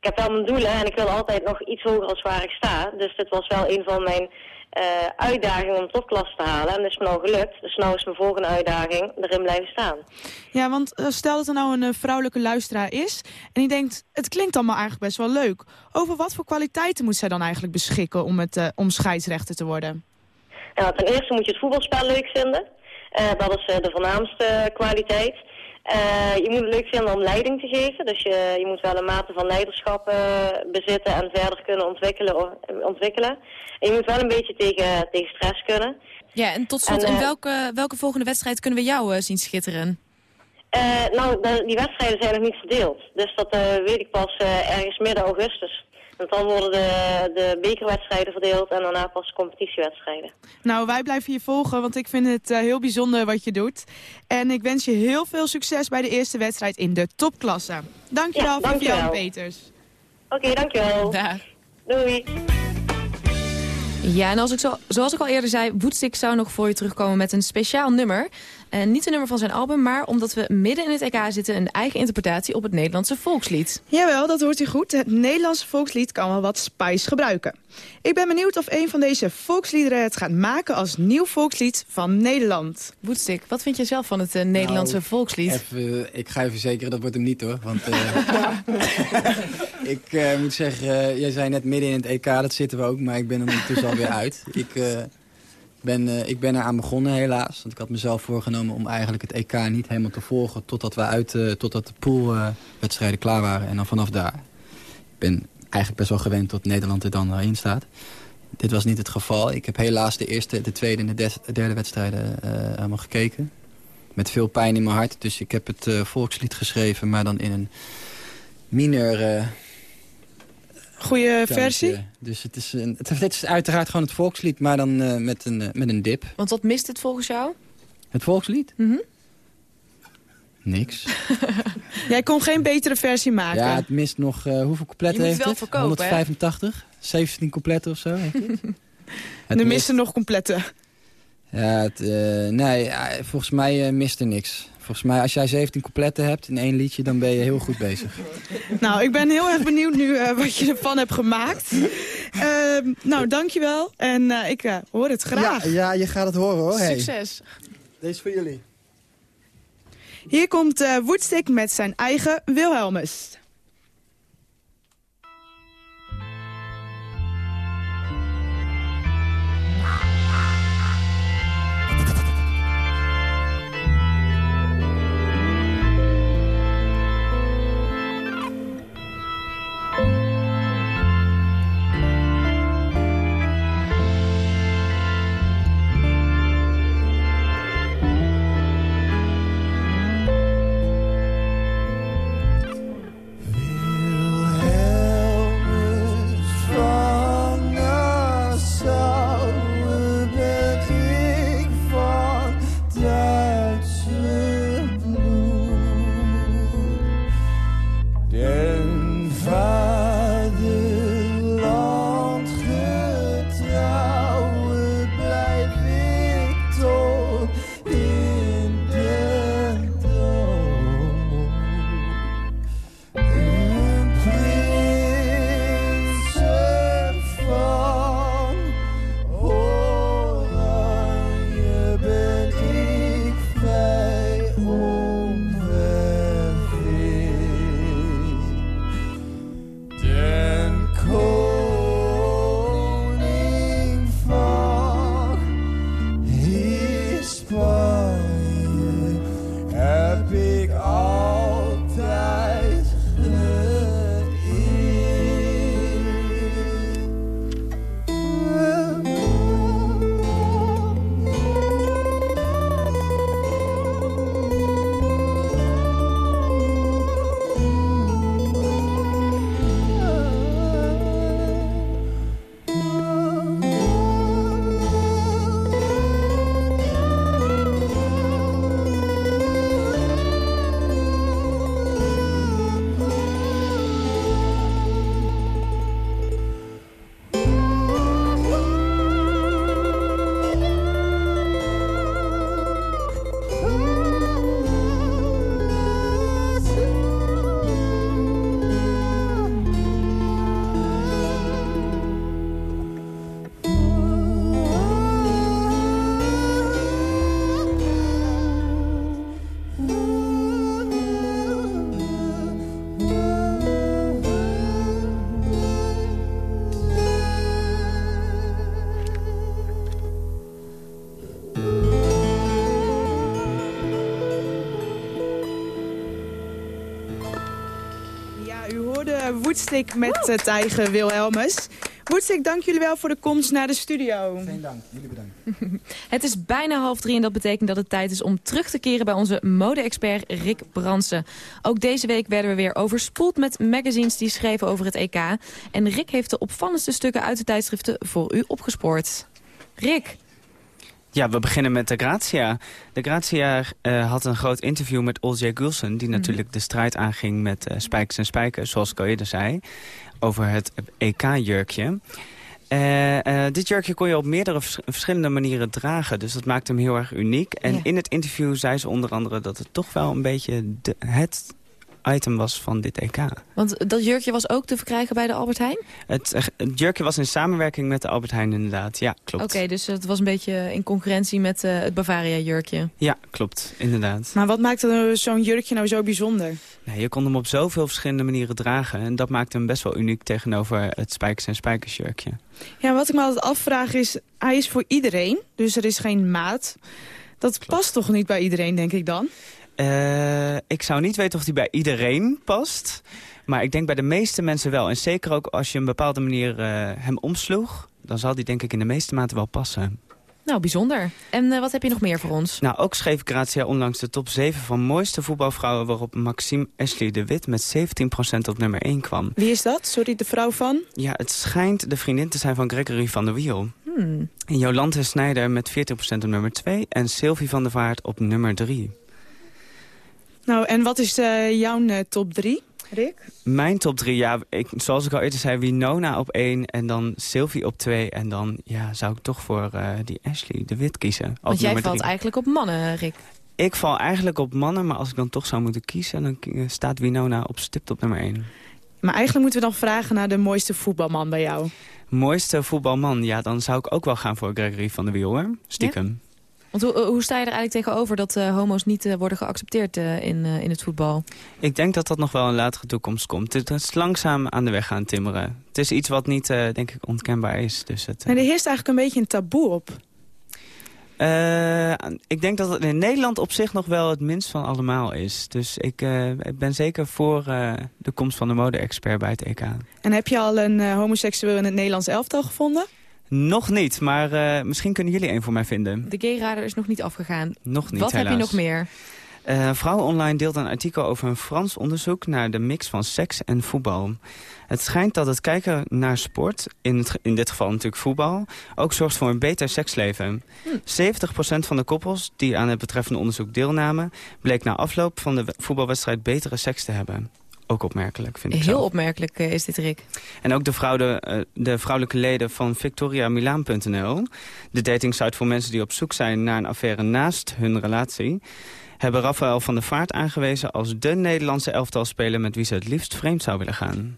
ik heb wel mijn doelen en ik wil altijd nog iets hoger als waar ik sta. Dus dit was wel een van mijn eh, uitdagingen om topklasse te halen. En dat is me nou gelukt. Dus nou is mijn volgende uitdaging erin blijven staan. Ja, want eh, stel dat er nou een eh, vrouwelijke luisteraar is... en die denkt, het klinkt allemaal eigenlijk best wel leuk. Over wat voor kwaliteiten moet zij dan eigenlijk beschikken om, het, om scheidsrechter te worden? Nou, ten eerste moet je het voetbalspel leuk vinden. Dat is de voornaamste kwaliteit. Eh, je moet het leuk vinden om leiding te geven. Dus je, je moet wel een mate van leiderschap eh, bezitten en verder kunnen ontwikkelen. ontwikkelen. En je moet wel een beetje tegen, tegen stress kunnen. Ja, en tot slot, En, in eh, welke, welke volgende wedstrijd kunnen we jou eh, zien schitteren? Eh, nou, de- die wedstrijden zijn nog niet verdeeld. Dus dat eh, weet ik pas eh, ergens midden augustus. Want dan worden de, de bekerwedstrijden verdeeld en daarna pas competitiewedstrijden. Nou, wij blijven je volgen, want ik vind het eh, heel bijzonder wat je doet. En ik wens je heel veel succes bij de eerste wedstrijd in de topklasse. Dankjewel, Ja, dankjewel. Vivian Peters. Oké, dankjewel. Dag. Doei. Ja, en als ik zo, zoals ik al eerder zei, Woodstick zou nog voor je terugkomen met een speciaal nummer. En niet een nummer van zijn album, maar omdat we midden in het EK zitten... een eigen interpretatie op het Nederlandse volkslied. Jawel, dat hoort u goed. Het Nederlandse volkslied kan wel wat spice gebruiken. Ik ben benieuwd of een van deze volksliederen het gaat maken als nieuw volkslied van Nederland. Woodstick, wat vind je zelf van het eh, Nederlandse Nou, volkslied? Even, ik ga je verzekeren, dat wordt hem niet hoor. Want eh, ik eh, moet zeggen, eh, jij zei net midden in het EK, dat zitten we ook. Maar ik ben er ondertussen alweer uit. Ik, eh, ben, eh, ik ben eraan begonnen helaas. Want ik had mezelf voorgenomen om eigenlijk het EK niet helemaal te volgen... totdat, we uit, eh, totdat de poolwedstrijden klaar waren. En dan vanaf daar. Ik ben eigenlijk best wel gewend tot Nederland er dan in staat. Dit was niet het geval. Ik heb helaas de eerste, de tweede en de derde wedstrijden eh allemaal gekeken met veel pijn in mijn hart. Dus ik heb het volkslied geschreven, maar dan in een mineur Goeie toontje. versie? Dus het is, een, het, het is uiteraard gewoon het volkslied, maar dan eh, met, een, eh, met een dip. Want wat mist het volgens jou? Het volkslied? Mhm. Niks. Jij kon geen betere versie maken. Ja, het mist nog... eh, hoeveel coupletten Je moet heeft wel het? verkopen, hè? 185? 17 coupletten of zo? Heeft het? Het er mist- missen nog complete. Ja, het, eh, nee, volgens mij eh, mist er niks. Volgens mij, als jij 17 coupletten hebt in één liedje, dan ben je heel goed bezig. Nou, ik ben heel erg benieuwd nu eh, wat je ervan hebt gemaakt. Ehm, nou, dankjewel. En eh, ik eh, hoor het graag. Ja, ja, je gaat het horen hoor. Hey. Succes. Deze is voor jullie. Hier komt eh Woodstick met zijn eigen Wilhelmus. Woodstick met uh, Tijgen Wilhelmus. Woodstick, dank jullie wel voor de komst naar de studio. Geen dank, jullie bedankt. het is bijna half drie en dat betekent dat het tijd is om terug te keren bij onze mode-expert Rick Bransen. Ook deze week werden we weer overspoeld met magazines die schreven over het EK. En Rick heeft de opvallendste stukken uit de tijdschriften voor u opgespoord. Rick, ja, we beginnen met de Grazia. De Grazia uh, had een groot interview met Olje Gulsen... die mhm. natuurlijk de strijd aanging met uh, Spijkers en Spijkers, zoals ik al eerder zei... over het EK-jurkje. Uh, dit jurkje kon je op meerdere vers verschillende manieren dragen. Dus dat maakte hem heel erg uniek. En in het interview zei ze onder andere dat het toch wel een beetje de, het item was van dit EK. Want dat jurkje was ook te verkrijgen bij de Albert Heijn? Het, het jurkje was in samenwerking met de Albert Heijn inderdaad, ja, klopt. Oké, dus het was een beetje in concurrentie met uh, het Bavaria-jurkje? Ja, klopt, inderdaad. Maar wat maakte zo'n jurkje nou zo bijzonder? Nee, je kon hem op zoveel verschillende manieren dragen. En dat maakte hem best wel uniek tegenover het Spijkers en Spijkers jurkje. Ja, wat ik me altijd afvraag is, hij is voor iedereen, dus er is geen maat. Dat past toch niet bij iedereen, denk ik dan? Uh, ik zou niet weten of die bij iedereen past. Maar ik denk bij de meeste mensen wel. En zeker ook als je een bepaalde manier uh, hem omsloeg... dan zal die denk ik in de meeste mate wel passen. Nou, bijzonder. En uh, wat heb je nog meer voor ons? Nou, ook schreef Grazia onlangs de top 7 van mooiste voetbalvrouwen... waarop Maxime Ashley de Wit met 17% op nummer 1 kwam. Wie is dat? Sorry, de vrouw van? Ja, het schijnt de vriendin te zijn van Gregory van der Wiel. Hmm. En Jolante Snijder met 40% op nummer 2... en Sylvie van der Vaart op nummer 3. Nou, en wat is uh, jouw uh, top 3, Rick? Mijn top 3, ja, ik, zoals ik al eerder zei, Winona op 1 en dan Sylvie op 2. En dan ja, zou ik toch voor uh, die Ashley de Wit kiezen. Want jij valt eigenlijk op mannen, Rick. Ik val eigenlijk op mannen, maar als ik dan toch zou moeten kiezen... dan staat Winona op stipt op nummer 1. Maar eigenlijk moeten we dan vragen naar de mooiste voetbalman bij jou. Mooiste voetbalman, ja, dan zou ik ook wel gaan voor Gregory van der Wiel, hoor. Stiekem. Want hoe, hoe, sta je er eigenlijk tegenover dat uh, homo's niet uh, worden geaccepteerd uh, in, in het voetbal? Ik denk dat dat nog wel in latere toekomst komt. Het is langzaam aan de weg gaan timmeren. Het is iets wat niet, denk ik, onkenbaar is. Dus het, maar er heerst eigenlijk een beetje een taboe op. ik denk dat het in Nederland op zich nog wel het minst van allemaal is. Dus ik, ik ben zeker voor de komst van de mode-expert bij het EK. En heb je al een homoseksueel in het Nederlands elftal gevonden? Nog niet, maar uh, misschien kunnen jullie een voor mij vinden. De gay-radar is nog niet afgegaan. Nog niet, Wat helaas. heb je nog meer? Uh, Vrouwen Online deelt een artikel over een Frans onderzoek... naar de mix van seks en voetbal. Het schijnt dat het kijken naar sport, in, het, in dit geval natuurlijk voetbal... ook zorgt voor een beter seksleven. Hm. 70% van de koppels die aan het betreffende onderzoek deelnamen... bleek na afloop van de voetbalwedstrijd betere seks te hebben ook opmerkelijk, vind ik Heel zelf. opmerkelijk uh, is dit, Rick. En ook de, vrouw, de, uh, de vrouwelijke leden van victoriamilaan.nl... de datingsite voor mensen die op zoek zijn naar een affaire naast hun relatie... hebben Rafael van der Vaart aangewezen als de Nederlandse elftalspeler... met wie ze het liefst vreemd zou willen gaan.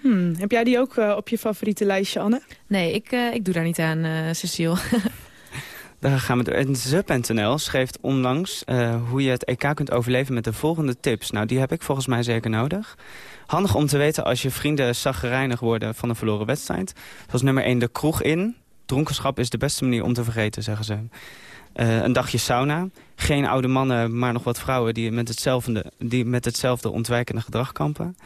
Hmm, heb jij die ook uh, op je favoriete lijstje, Anne? Nee, ik, ik doe daar niet aan, Cecile. Daar gaan we door. En Ze.nl schreef onlangs uh, hoe je het EK kunt overleven met de volgende tips. Nou, die heb ik volgens mij zeker nodig. Handig om te weten als je vrienden zaggerijnig worden van een verloren wedstrijd. Zoals nummer 1 de kroeg in. Dronkenschap is de beste manier om te vergeten, zeggen ze. Uh, een dagje sauna. Geen oude mannen, maar nog wat vrouwen die met hetzelfde, die met hetzelfde ontwijkende gedrag kampen.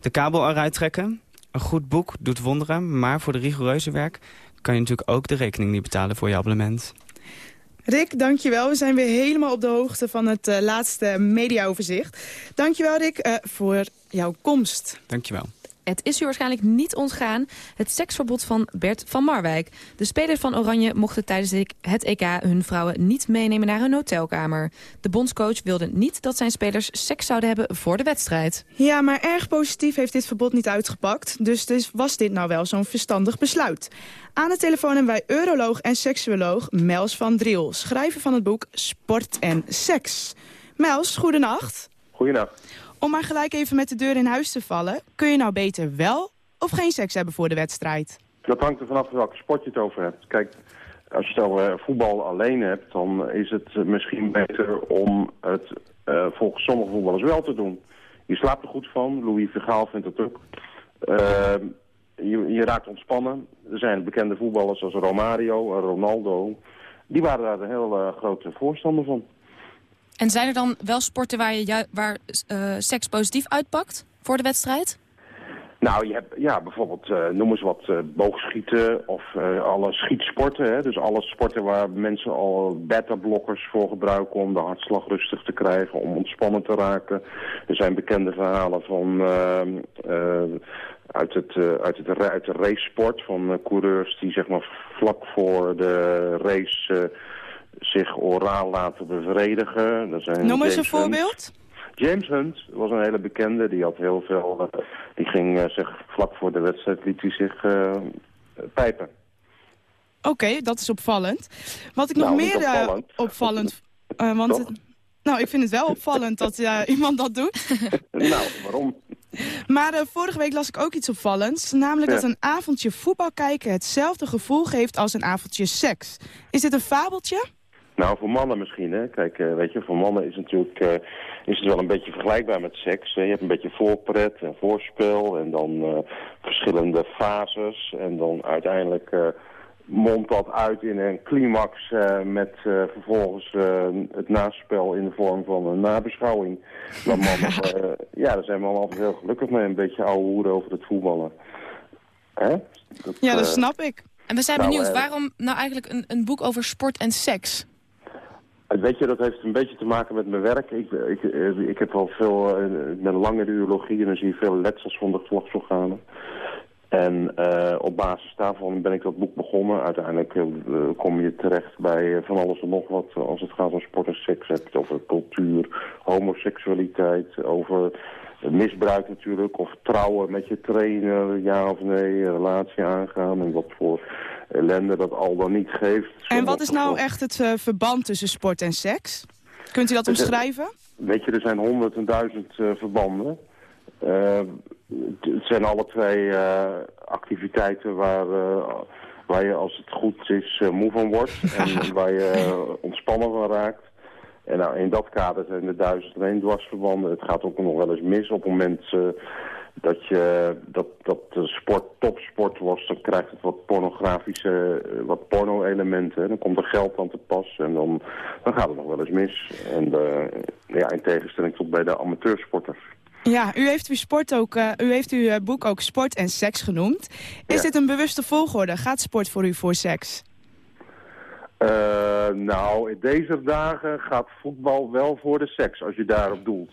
De kabel eruit trekken. Een goed boek doet wonderen, maar voor de rigoureuze werk kan je natuurlijk ook de rekening niet betalen voor je abonnement. Rick, dankjewel. We zijn weer helemaal op de hoogte van het uh, laatste mediaoverzicht. Dankjewel Rick uh, voor jouw komst. Dankjewel. Het is u waarschijnlijk niet ontgaan, het seksverbod van Bert van Marwijk. De spelers van Oranje mochten tijdens het EK hun vrouwen niet meenemen naar hun hotelkamer. De bondscoach wilde niet dat zijn spelers seks zouden hebben voor de wedstrijd. Ja, maar erg positief heeft dit verbod niet uitgepakt. Dus, dus was dit nou wel zo'n verstandig besluit. Aan de telefoon hebben wij uroloog en seksuoloog Mels van Driel, schrijver van het boek Sport en Seks. Mels, goedenacht. Goedenacht. Om maar gelijk even met de deur in huis te vallen... kun je nou beter wel of geen seks hebben voor de wedstrijd? Dat hangt er vanaf welke sport je het over hebt. Kijk, als je stel uh, voetbal alleen hebt... dan is het uh, misschien beter om het uh, volgens sommige voetballers wel te doen. Je slaapt er goed van. Louis Vergaal vindt dat ook. Je, je, raakt ontspannen. Er zijn bekende voetballers zoals Romario Ronaldo. Die waren daar een heel grote voorstander van. En zijn er dan wel sporten waar, je waar uh, seks positief uitpakt voor de wedstrijd? Nou, je hebt ja, bijvoorbeeld, uh, noem eens wat, uh, boogschieten of alle schietsporten. Hè? Dus alle sporten waar mensen al beta-blokkers voor gebruiken om de hartslag rustig te krijgen, om ontspannen te raken. Er zijn bekende verhalen van uit, het, uit, het, uit de racesport van coureurs die zeg maar vlak voor de race zich oraal laten bevredigen. Dat zijn Noem eens een voorbeeld. James Hunt was een hele bekende. Die had heel veel... Uh, die ging uh, zich vlak voor de wedstrijd liet hij zich uh, pijpen. Oké, okay, dat is opvallend. Wat ik nog nou, meer opvallend. opvallend want het, nou, ik vind het wel opvallend dat iemand dat doet. nou, waarom? Maar vorige week las ik ook iets opvallends. Namelijk ja. dat een avondje voetbal kijken hetzelfde gevoel geeft als een avondje seks. Is dit een fabeltje? Nou, voor mannen misschien, hè. Kijk, uh, weet je, voor mannen is, natuurlijk, uh, is het wel een beetje vergelijkbaar met seks. Hè? Je hebt een beetje voorpret en voorspel en dan uh, verschillende fases. En dan uiteindelijk mondt dat uit in een climax met vervolgens het naspel in de vorm van een nabeschouwing. Maar mannen, ja, daar zijn we allemaal altijd heel gelukkig mee. Een beetje oude hoeren over het voetballen. Hè? Dat, ja, dat snap ik. En we zijn nou, benieuwd, waarom nou eigenlijk een, een boek over sport en seks? Weet je, dat heeft een beetje te maken met mijn werk. Ik, ik, ik heb wel veel, ik ben lang urologie en dan zie je veel letsels van de geslachtsorganen. En uh, op basis daarvan ben ik dat boek begonnen. Uiteindelijk kom je terecht bij van alles en nog wat als het gaat om sport en seks. Heb over cultuur, homoseksualiteit, over misbruik natuurlijk. Of trouwen met je trainer, ja of nee, relatie aangaan en wat voor ellende dat al dan niet geeft. En wat is nou echt het uh, verband tussen sport en seks? Kunt u dat omschrijven? Weet je, er zijn honderd en duizend uh, verbanden. Uh, het zijn alle twee activiteiten waar, waar je als het goed is moe van wordt. en waar je ontspannen van raakt. En nou, in dat kader zijn er duizend en één dwarsverbanden. Het gaat ook nog wel eens mis op het moment dat, je, dat, dat de sport topsport was, dan krijgt het wat pornografische, eh, wat porno-elementen. Dan komt er geld aan te pas en dan, dan gaat het nog wel eens mis. En uh, ja, in tegenstelling tot bij de amateursporters. Ja, u heeft uw, sport ook, uh, u heeft uw boek ook Sport en Seks genoemd. Is dit een bewuste volgorde? Gaat sport voor u voor seks? Uh, nou, in deze dagen gaat voetbal wel voor de seks, als je daarop doelt.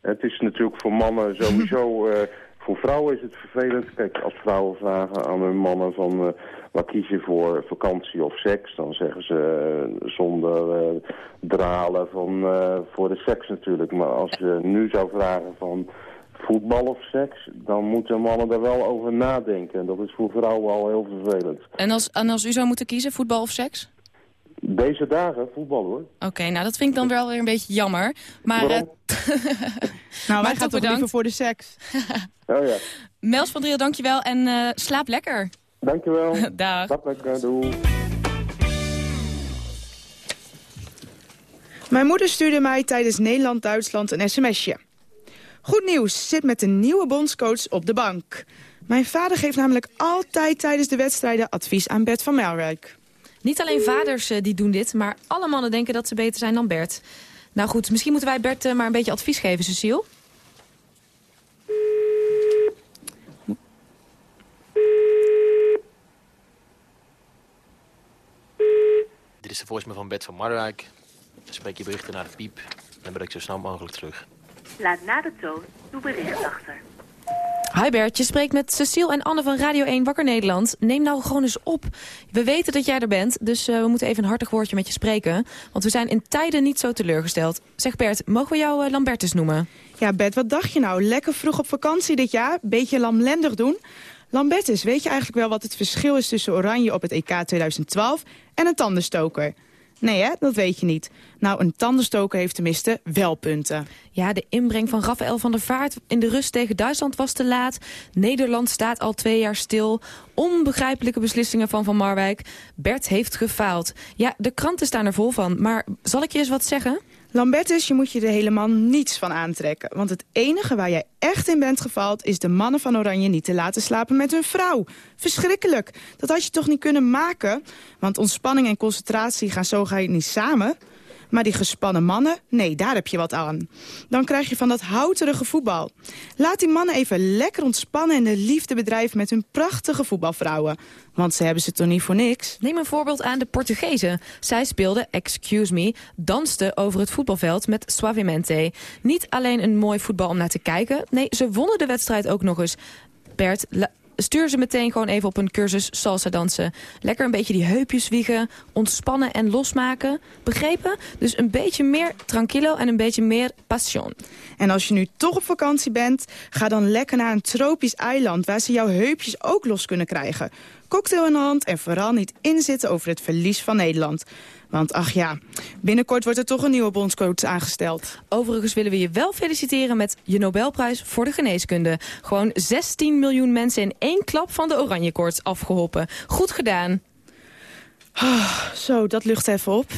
Het is natuurlijk voor mannen sowieso... Uh, voor vrouwen is het vervelend. Kijk, als vrouwen vragen aan hun mannen van... Uh, wat kies je voor vakantie of seks? Dan zeggen ze zonder dralen van voor de seks natuurlijk. Maar als je nu zou vragen van voetbal of seks... dan moeten mannen daar wel over nadenken. En dat is voor vrouwen al heel vervelend. En als, en als u zou moeten kiezen, voetbal of seks? Deze dagen voetbal hoor. Oké, nou dat vind ik dan wel weer een beetje jammer. Maar, uh, nou, wij gaan toch liever voor de seks. oh ja. Mels van Driel, dankjewel en uh, slaap lekker. Dankjewel. Dag. Slaap lekker, doei. Mijn moeder stuurde mij tijdens Nederland-Duitsland een sms'je. Goed nieuws, zit met de nieuwe bondscoach op de bank. Mijn vader geeft namelijk altijd tijdens de wedstrijden advies aan Bert van Melrijk. Niet alleen vaders uh, die doen dit, maar alle mannen denken dat ze beter zijn dan Bert. Nou goed, misschien moeten wij Bert uh, maar een beetje advies geven, Cecile. Dit is de voicemail van Bert van Marwijk. Spreek je berichten naar de piep, dan ben ik zo snel mogelijk terug. Laat na de toon uw bericht achter. Hi Bert, je spreekt met Cecile en Anne van Radio 1 Wakker Nederland. Neem nou gewoon eens op. We weten dat jij er bent, dus uh, we moeten even een hartig woordje met je spreken. Want we zijn in tijden niet zo teleurgesteld. Zeg Bert, mogen we jou uh, Lambertus noemen? Ja Bert, wat dacht je nou? Lekker vroeg op vakantie dit jaar? Beetje lamlendig doen? Lambertus, weet je eigenlijk wel wat het verschil is tussen oranje op het EK 2012 en een tandenstoker? Nee, hè? dat weet je niet. Nou, een tandenstoker heeft tenminste wel punten. Ja, de inbreng van Rafael van der Vaart in de rust tegen Duitsland was te laat. Nederland staat al twee jaar stil. Onbegrijpelijke beslissingen van Van Marwijk. Bert heeft gefaald. Ja, de kranten staan er vol van. Maar zal ik je eens wat zeggen? Lambertus, je moet je er helemaal niets van aantrekken. Want het enige waar jij echt in bent gefaald... is de mannen van Oranje niet te laten slapen met hun vrouw. Verschrikkelijk. Dat had je toch niet kunnen maken? Want ontspanning en concentratie gaan zo ga je niet samen. Maar die gespannen mannen, nee, daar heb je wat aan. Dan krijg je van dat houterige voetbal. Laat die mannen even lekker ontspannen en de liefde bedrijven met hun prachtige voetbalvrouwen. Want ze hebben ze toch niet voor niks? Neem een voorbeeld aan de Portugezen. Zij speelden, excuse me, dansten over het voetbalveld met Suavemente. Niet alleen een mooi voetbal om naar te kijken. Nee, ze wonnen de wedstrijd ook nog eens. Bert, stuur ze meteen gewoon even op een cursus salsa dansen. Lekker een beetje die heupjes wiegen, ontspannen en losmaken. Begrepen? Dus een beetje meer tranquilo en een beetje meer passion. En als je nu toch op vakantie bent, ga dan lekker naar een tropisch eiland... waar ze jouw heupjes ook los kunnen krijgen. Cocktail in de hand en vooral niet inzitten over het verlies van Nederland. Want ach ja, binnenkort wordt er toch een nieuwe bondscoach aangesteld. Overigens willen we je wel feliciteren met je Nobelprijs voor de geneeskunde. Gewoon 16 miljoen mensen in één klap van de oranje koorts afgeholpen. Goed gedaan. Oh, zo, dat lucht even op.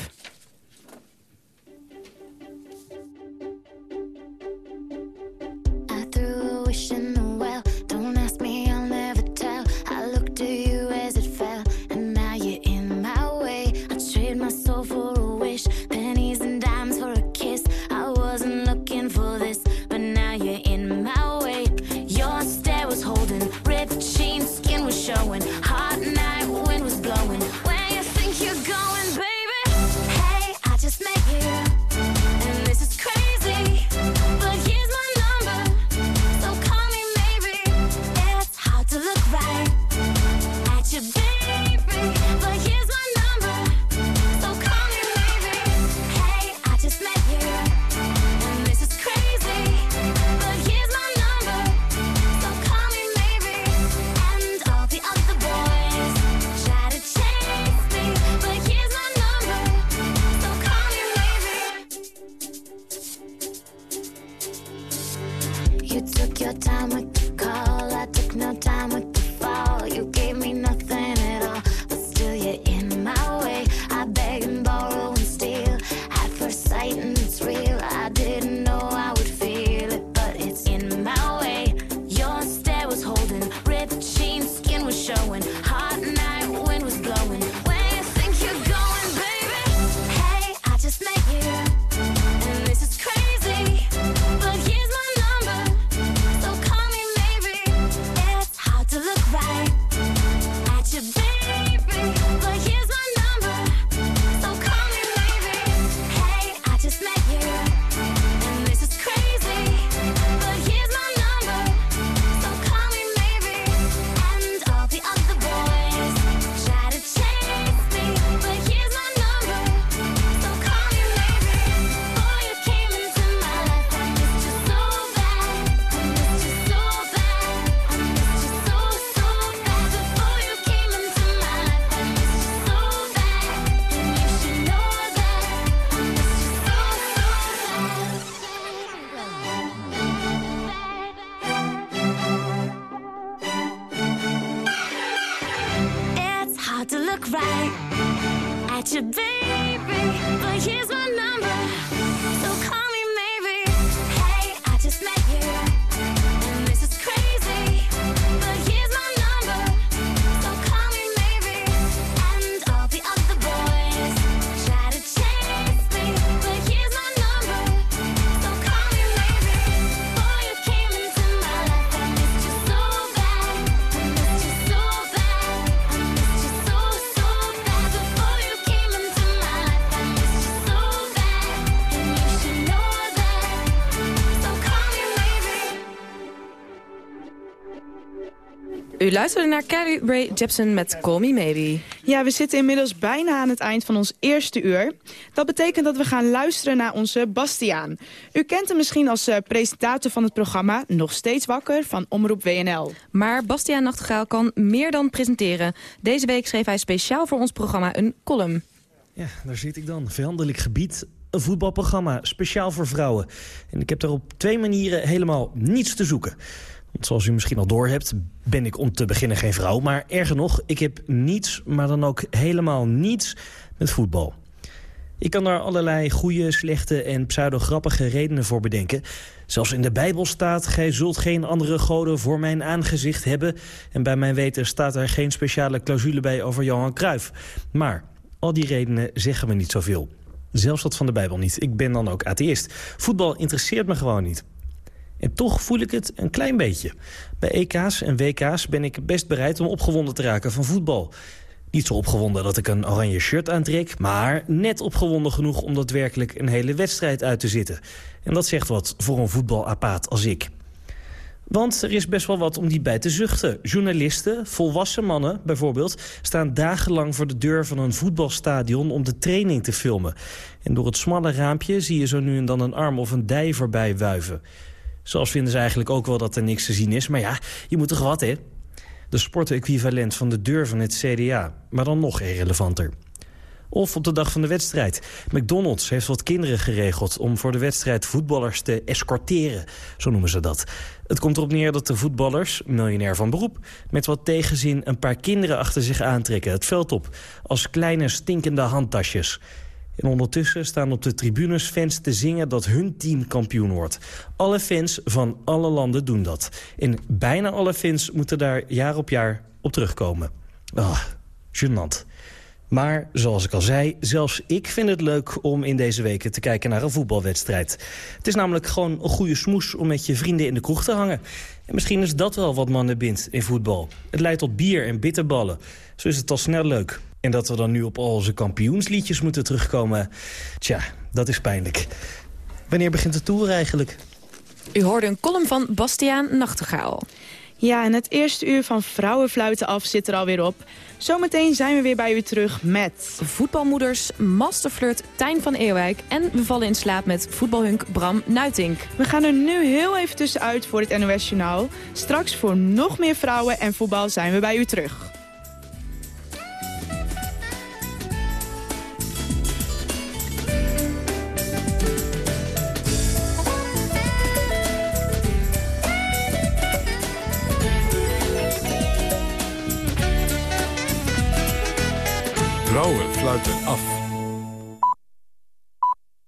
U luisterde naar Carrie Ray Jepsen met Call Me Maybe. Ja, we zitten inmiddels bijna aan het eind van ons eerste uur. Dat betekent dat we gaan luisteren naar onze Bastiaan. U kent hem misschien als uh, presentator van het programma Nog Steeds Wakker van Omroep WNL. Maar Bastiaan Nachtegaal kan meer dan presenteren. Deze week schreef hij speciaal voor ons programma een column. Ja, daar zit ik dan. Veranderlijk gebied, een voetbalprogramma, speciaal voor vrouwen. En ik heb daar op twee manieren helemaal niets te zoeken. Zoals u misschien al doorhebt, ben ik om te beginnen geen vrouw. Maar erger nog, ik heb niets, maar dan ook helemaal niets met voetbal. Ik kan daar allerlei goede, slechte en pseudo-grappige redenen voor bedenken. Zelfs in de Bijbel staat... gij zult geen andere goden voor mijn aangezicht hebben. En bij mijn weten staat er geen speciale clausule bij over Johan Cruijff. Maar al die redenen zeggen me niet zoveel. Zelfs dat van de Bijbel niet. Ik ben dan ook atheïst. Voetbal interesseert me gewoon niet. En toch voel ik het een klein beetje. Bij EK's en WK's ben ik best bereid om opgewonden te raken van voetbal. Niet zo opgewonden dat ik een oranje shirt aantrek... maar net opgewonden genoeg om daadwerkelijk een hele wedstrijd uit te zitten. En dat zegt wat voor een voetbalapaat als ik. Want er is best wel wat om die bij te zuchten. Journalisten, volwassen mannen bijvoorbeeld... staan dagenlang voor de deur van een voetbalstadion om de training te filmen. En door het smalle raampje zie je zo nu en dan een arm of een dij voorbij wuiven. Zelfs vinden ze eigenlijk ook wel dat er niks te zien is. Maar ja, je moet toch wat, hè? De sportequivalent van de deur van het CDA. Maar dan nog irrelevanter. Of op de dag van de wedstrijd. McDonald's heeft wat kinderen geregeld om voor de wedstrijd voetballers te escorteren. Zo noemen ze dat. Het komt erop neer dat de voetballers, miljonair van beroep... met wat tegenzin een paar kinderen achter zich aantrekken het veld op. Als kleine stinkende handtasjes. En ondertussen staan op de tribunes fans te zingen dat hun team kampioen wordt. Alle fans van alle landen doen dat. En bijna alle fans moeten daar jaar op jaar op terugkomen. Ah, gênant. Maar zoals ik al zei, zelfs ik vind het leuk om in deze weken te kijken naar een voetbalwedstrijd. Het is namelijk gewoon een goede smoes om met je vrienden in de kroeg te hangen. En misschien is dat wel wat mannen bindt in voetbal. Het leidt tot bier en bitterballen. Zo is het al snel leuk. En dat we dan nu op al onze kampioensliedjes moeten terugkomen... tja, dat is pijnlijk. Wanneer begint de Tour eigenlijk? U hoorde een column van Bastiaan Nachtegaal. Ja, en het eerste uur van Vrouwenfluiten af zit er alweer op. Zometeen zijn we weer bij u terug met... Voetbalmoeders, masterflirt Tijn van Eerwijk... en we vallen in slaap met voetbalhunk Bram Nuitink. We gaan er nu heel even tussenuit voor het NOS Journaal. Straks voor nog meer vrouwen en voetbal zijn we bij u terug. Vrouwen fluiten af.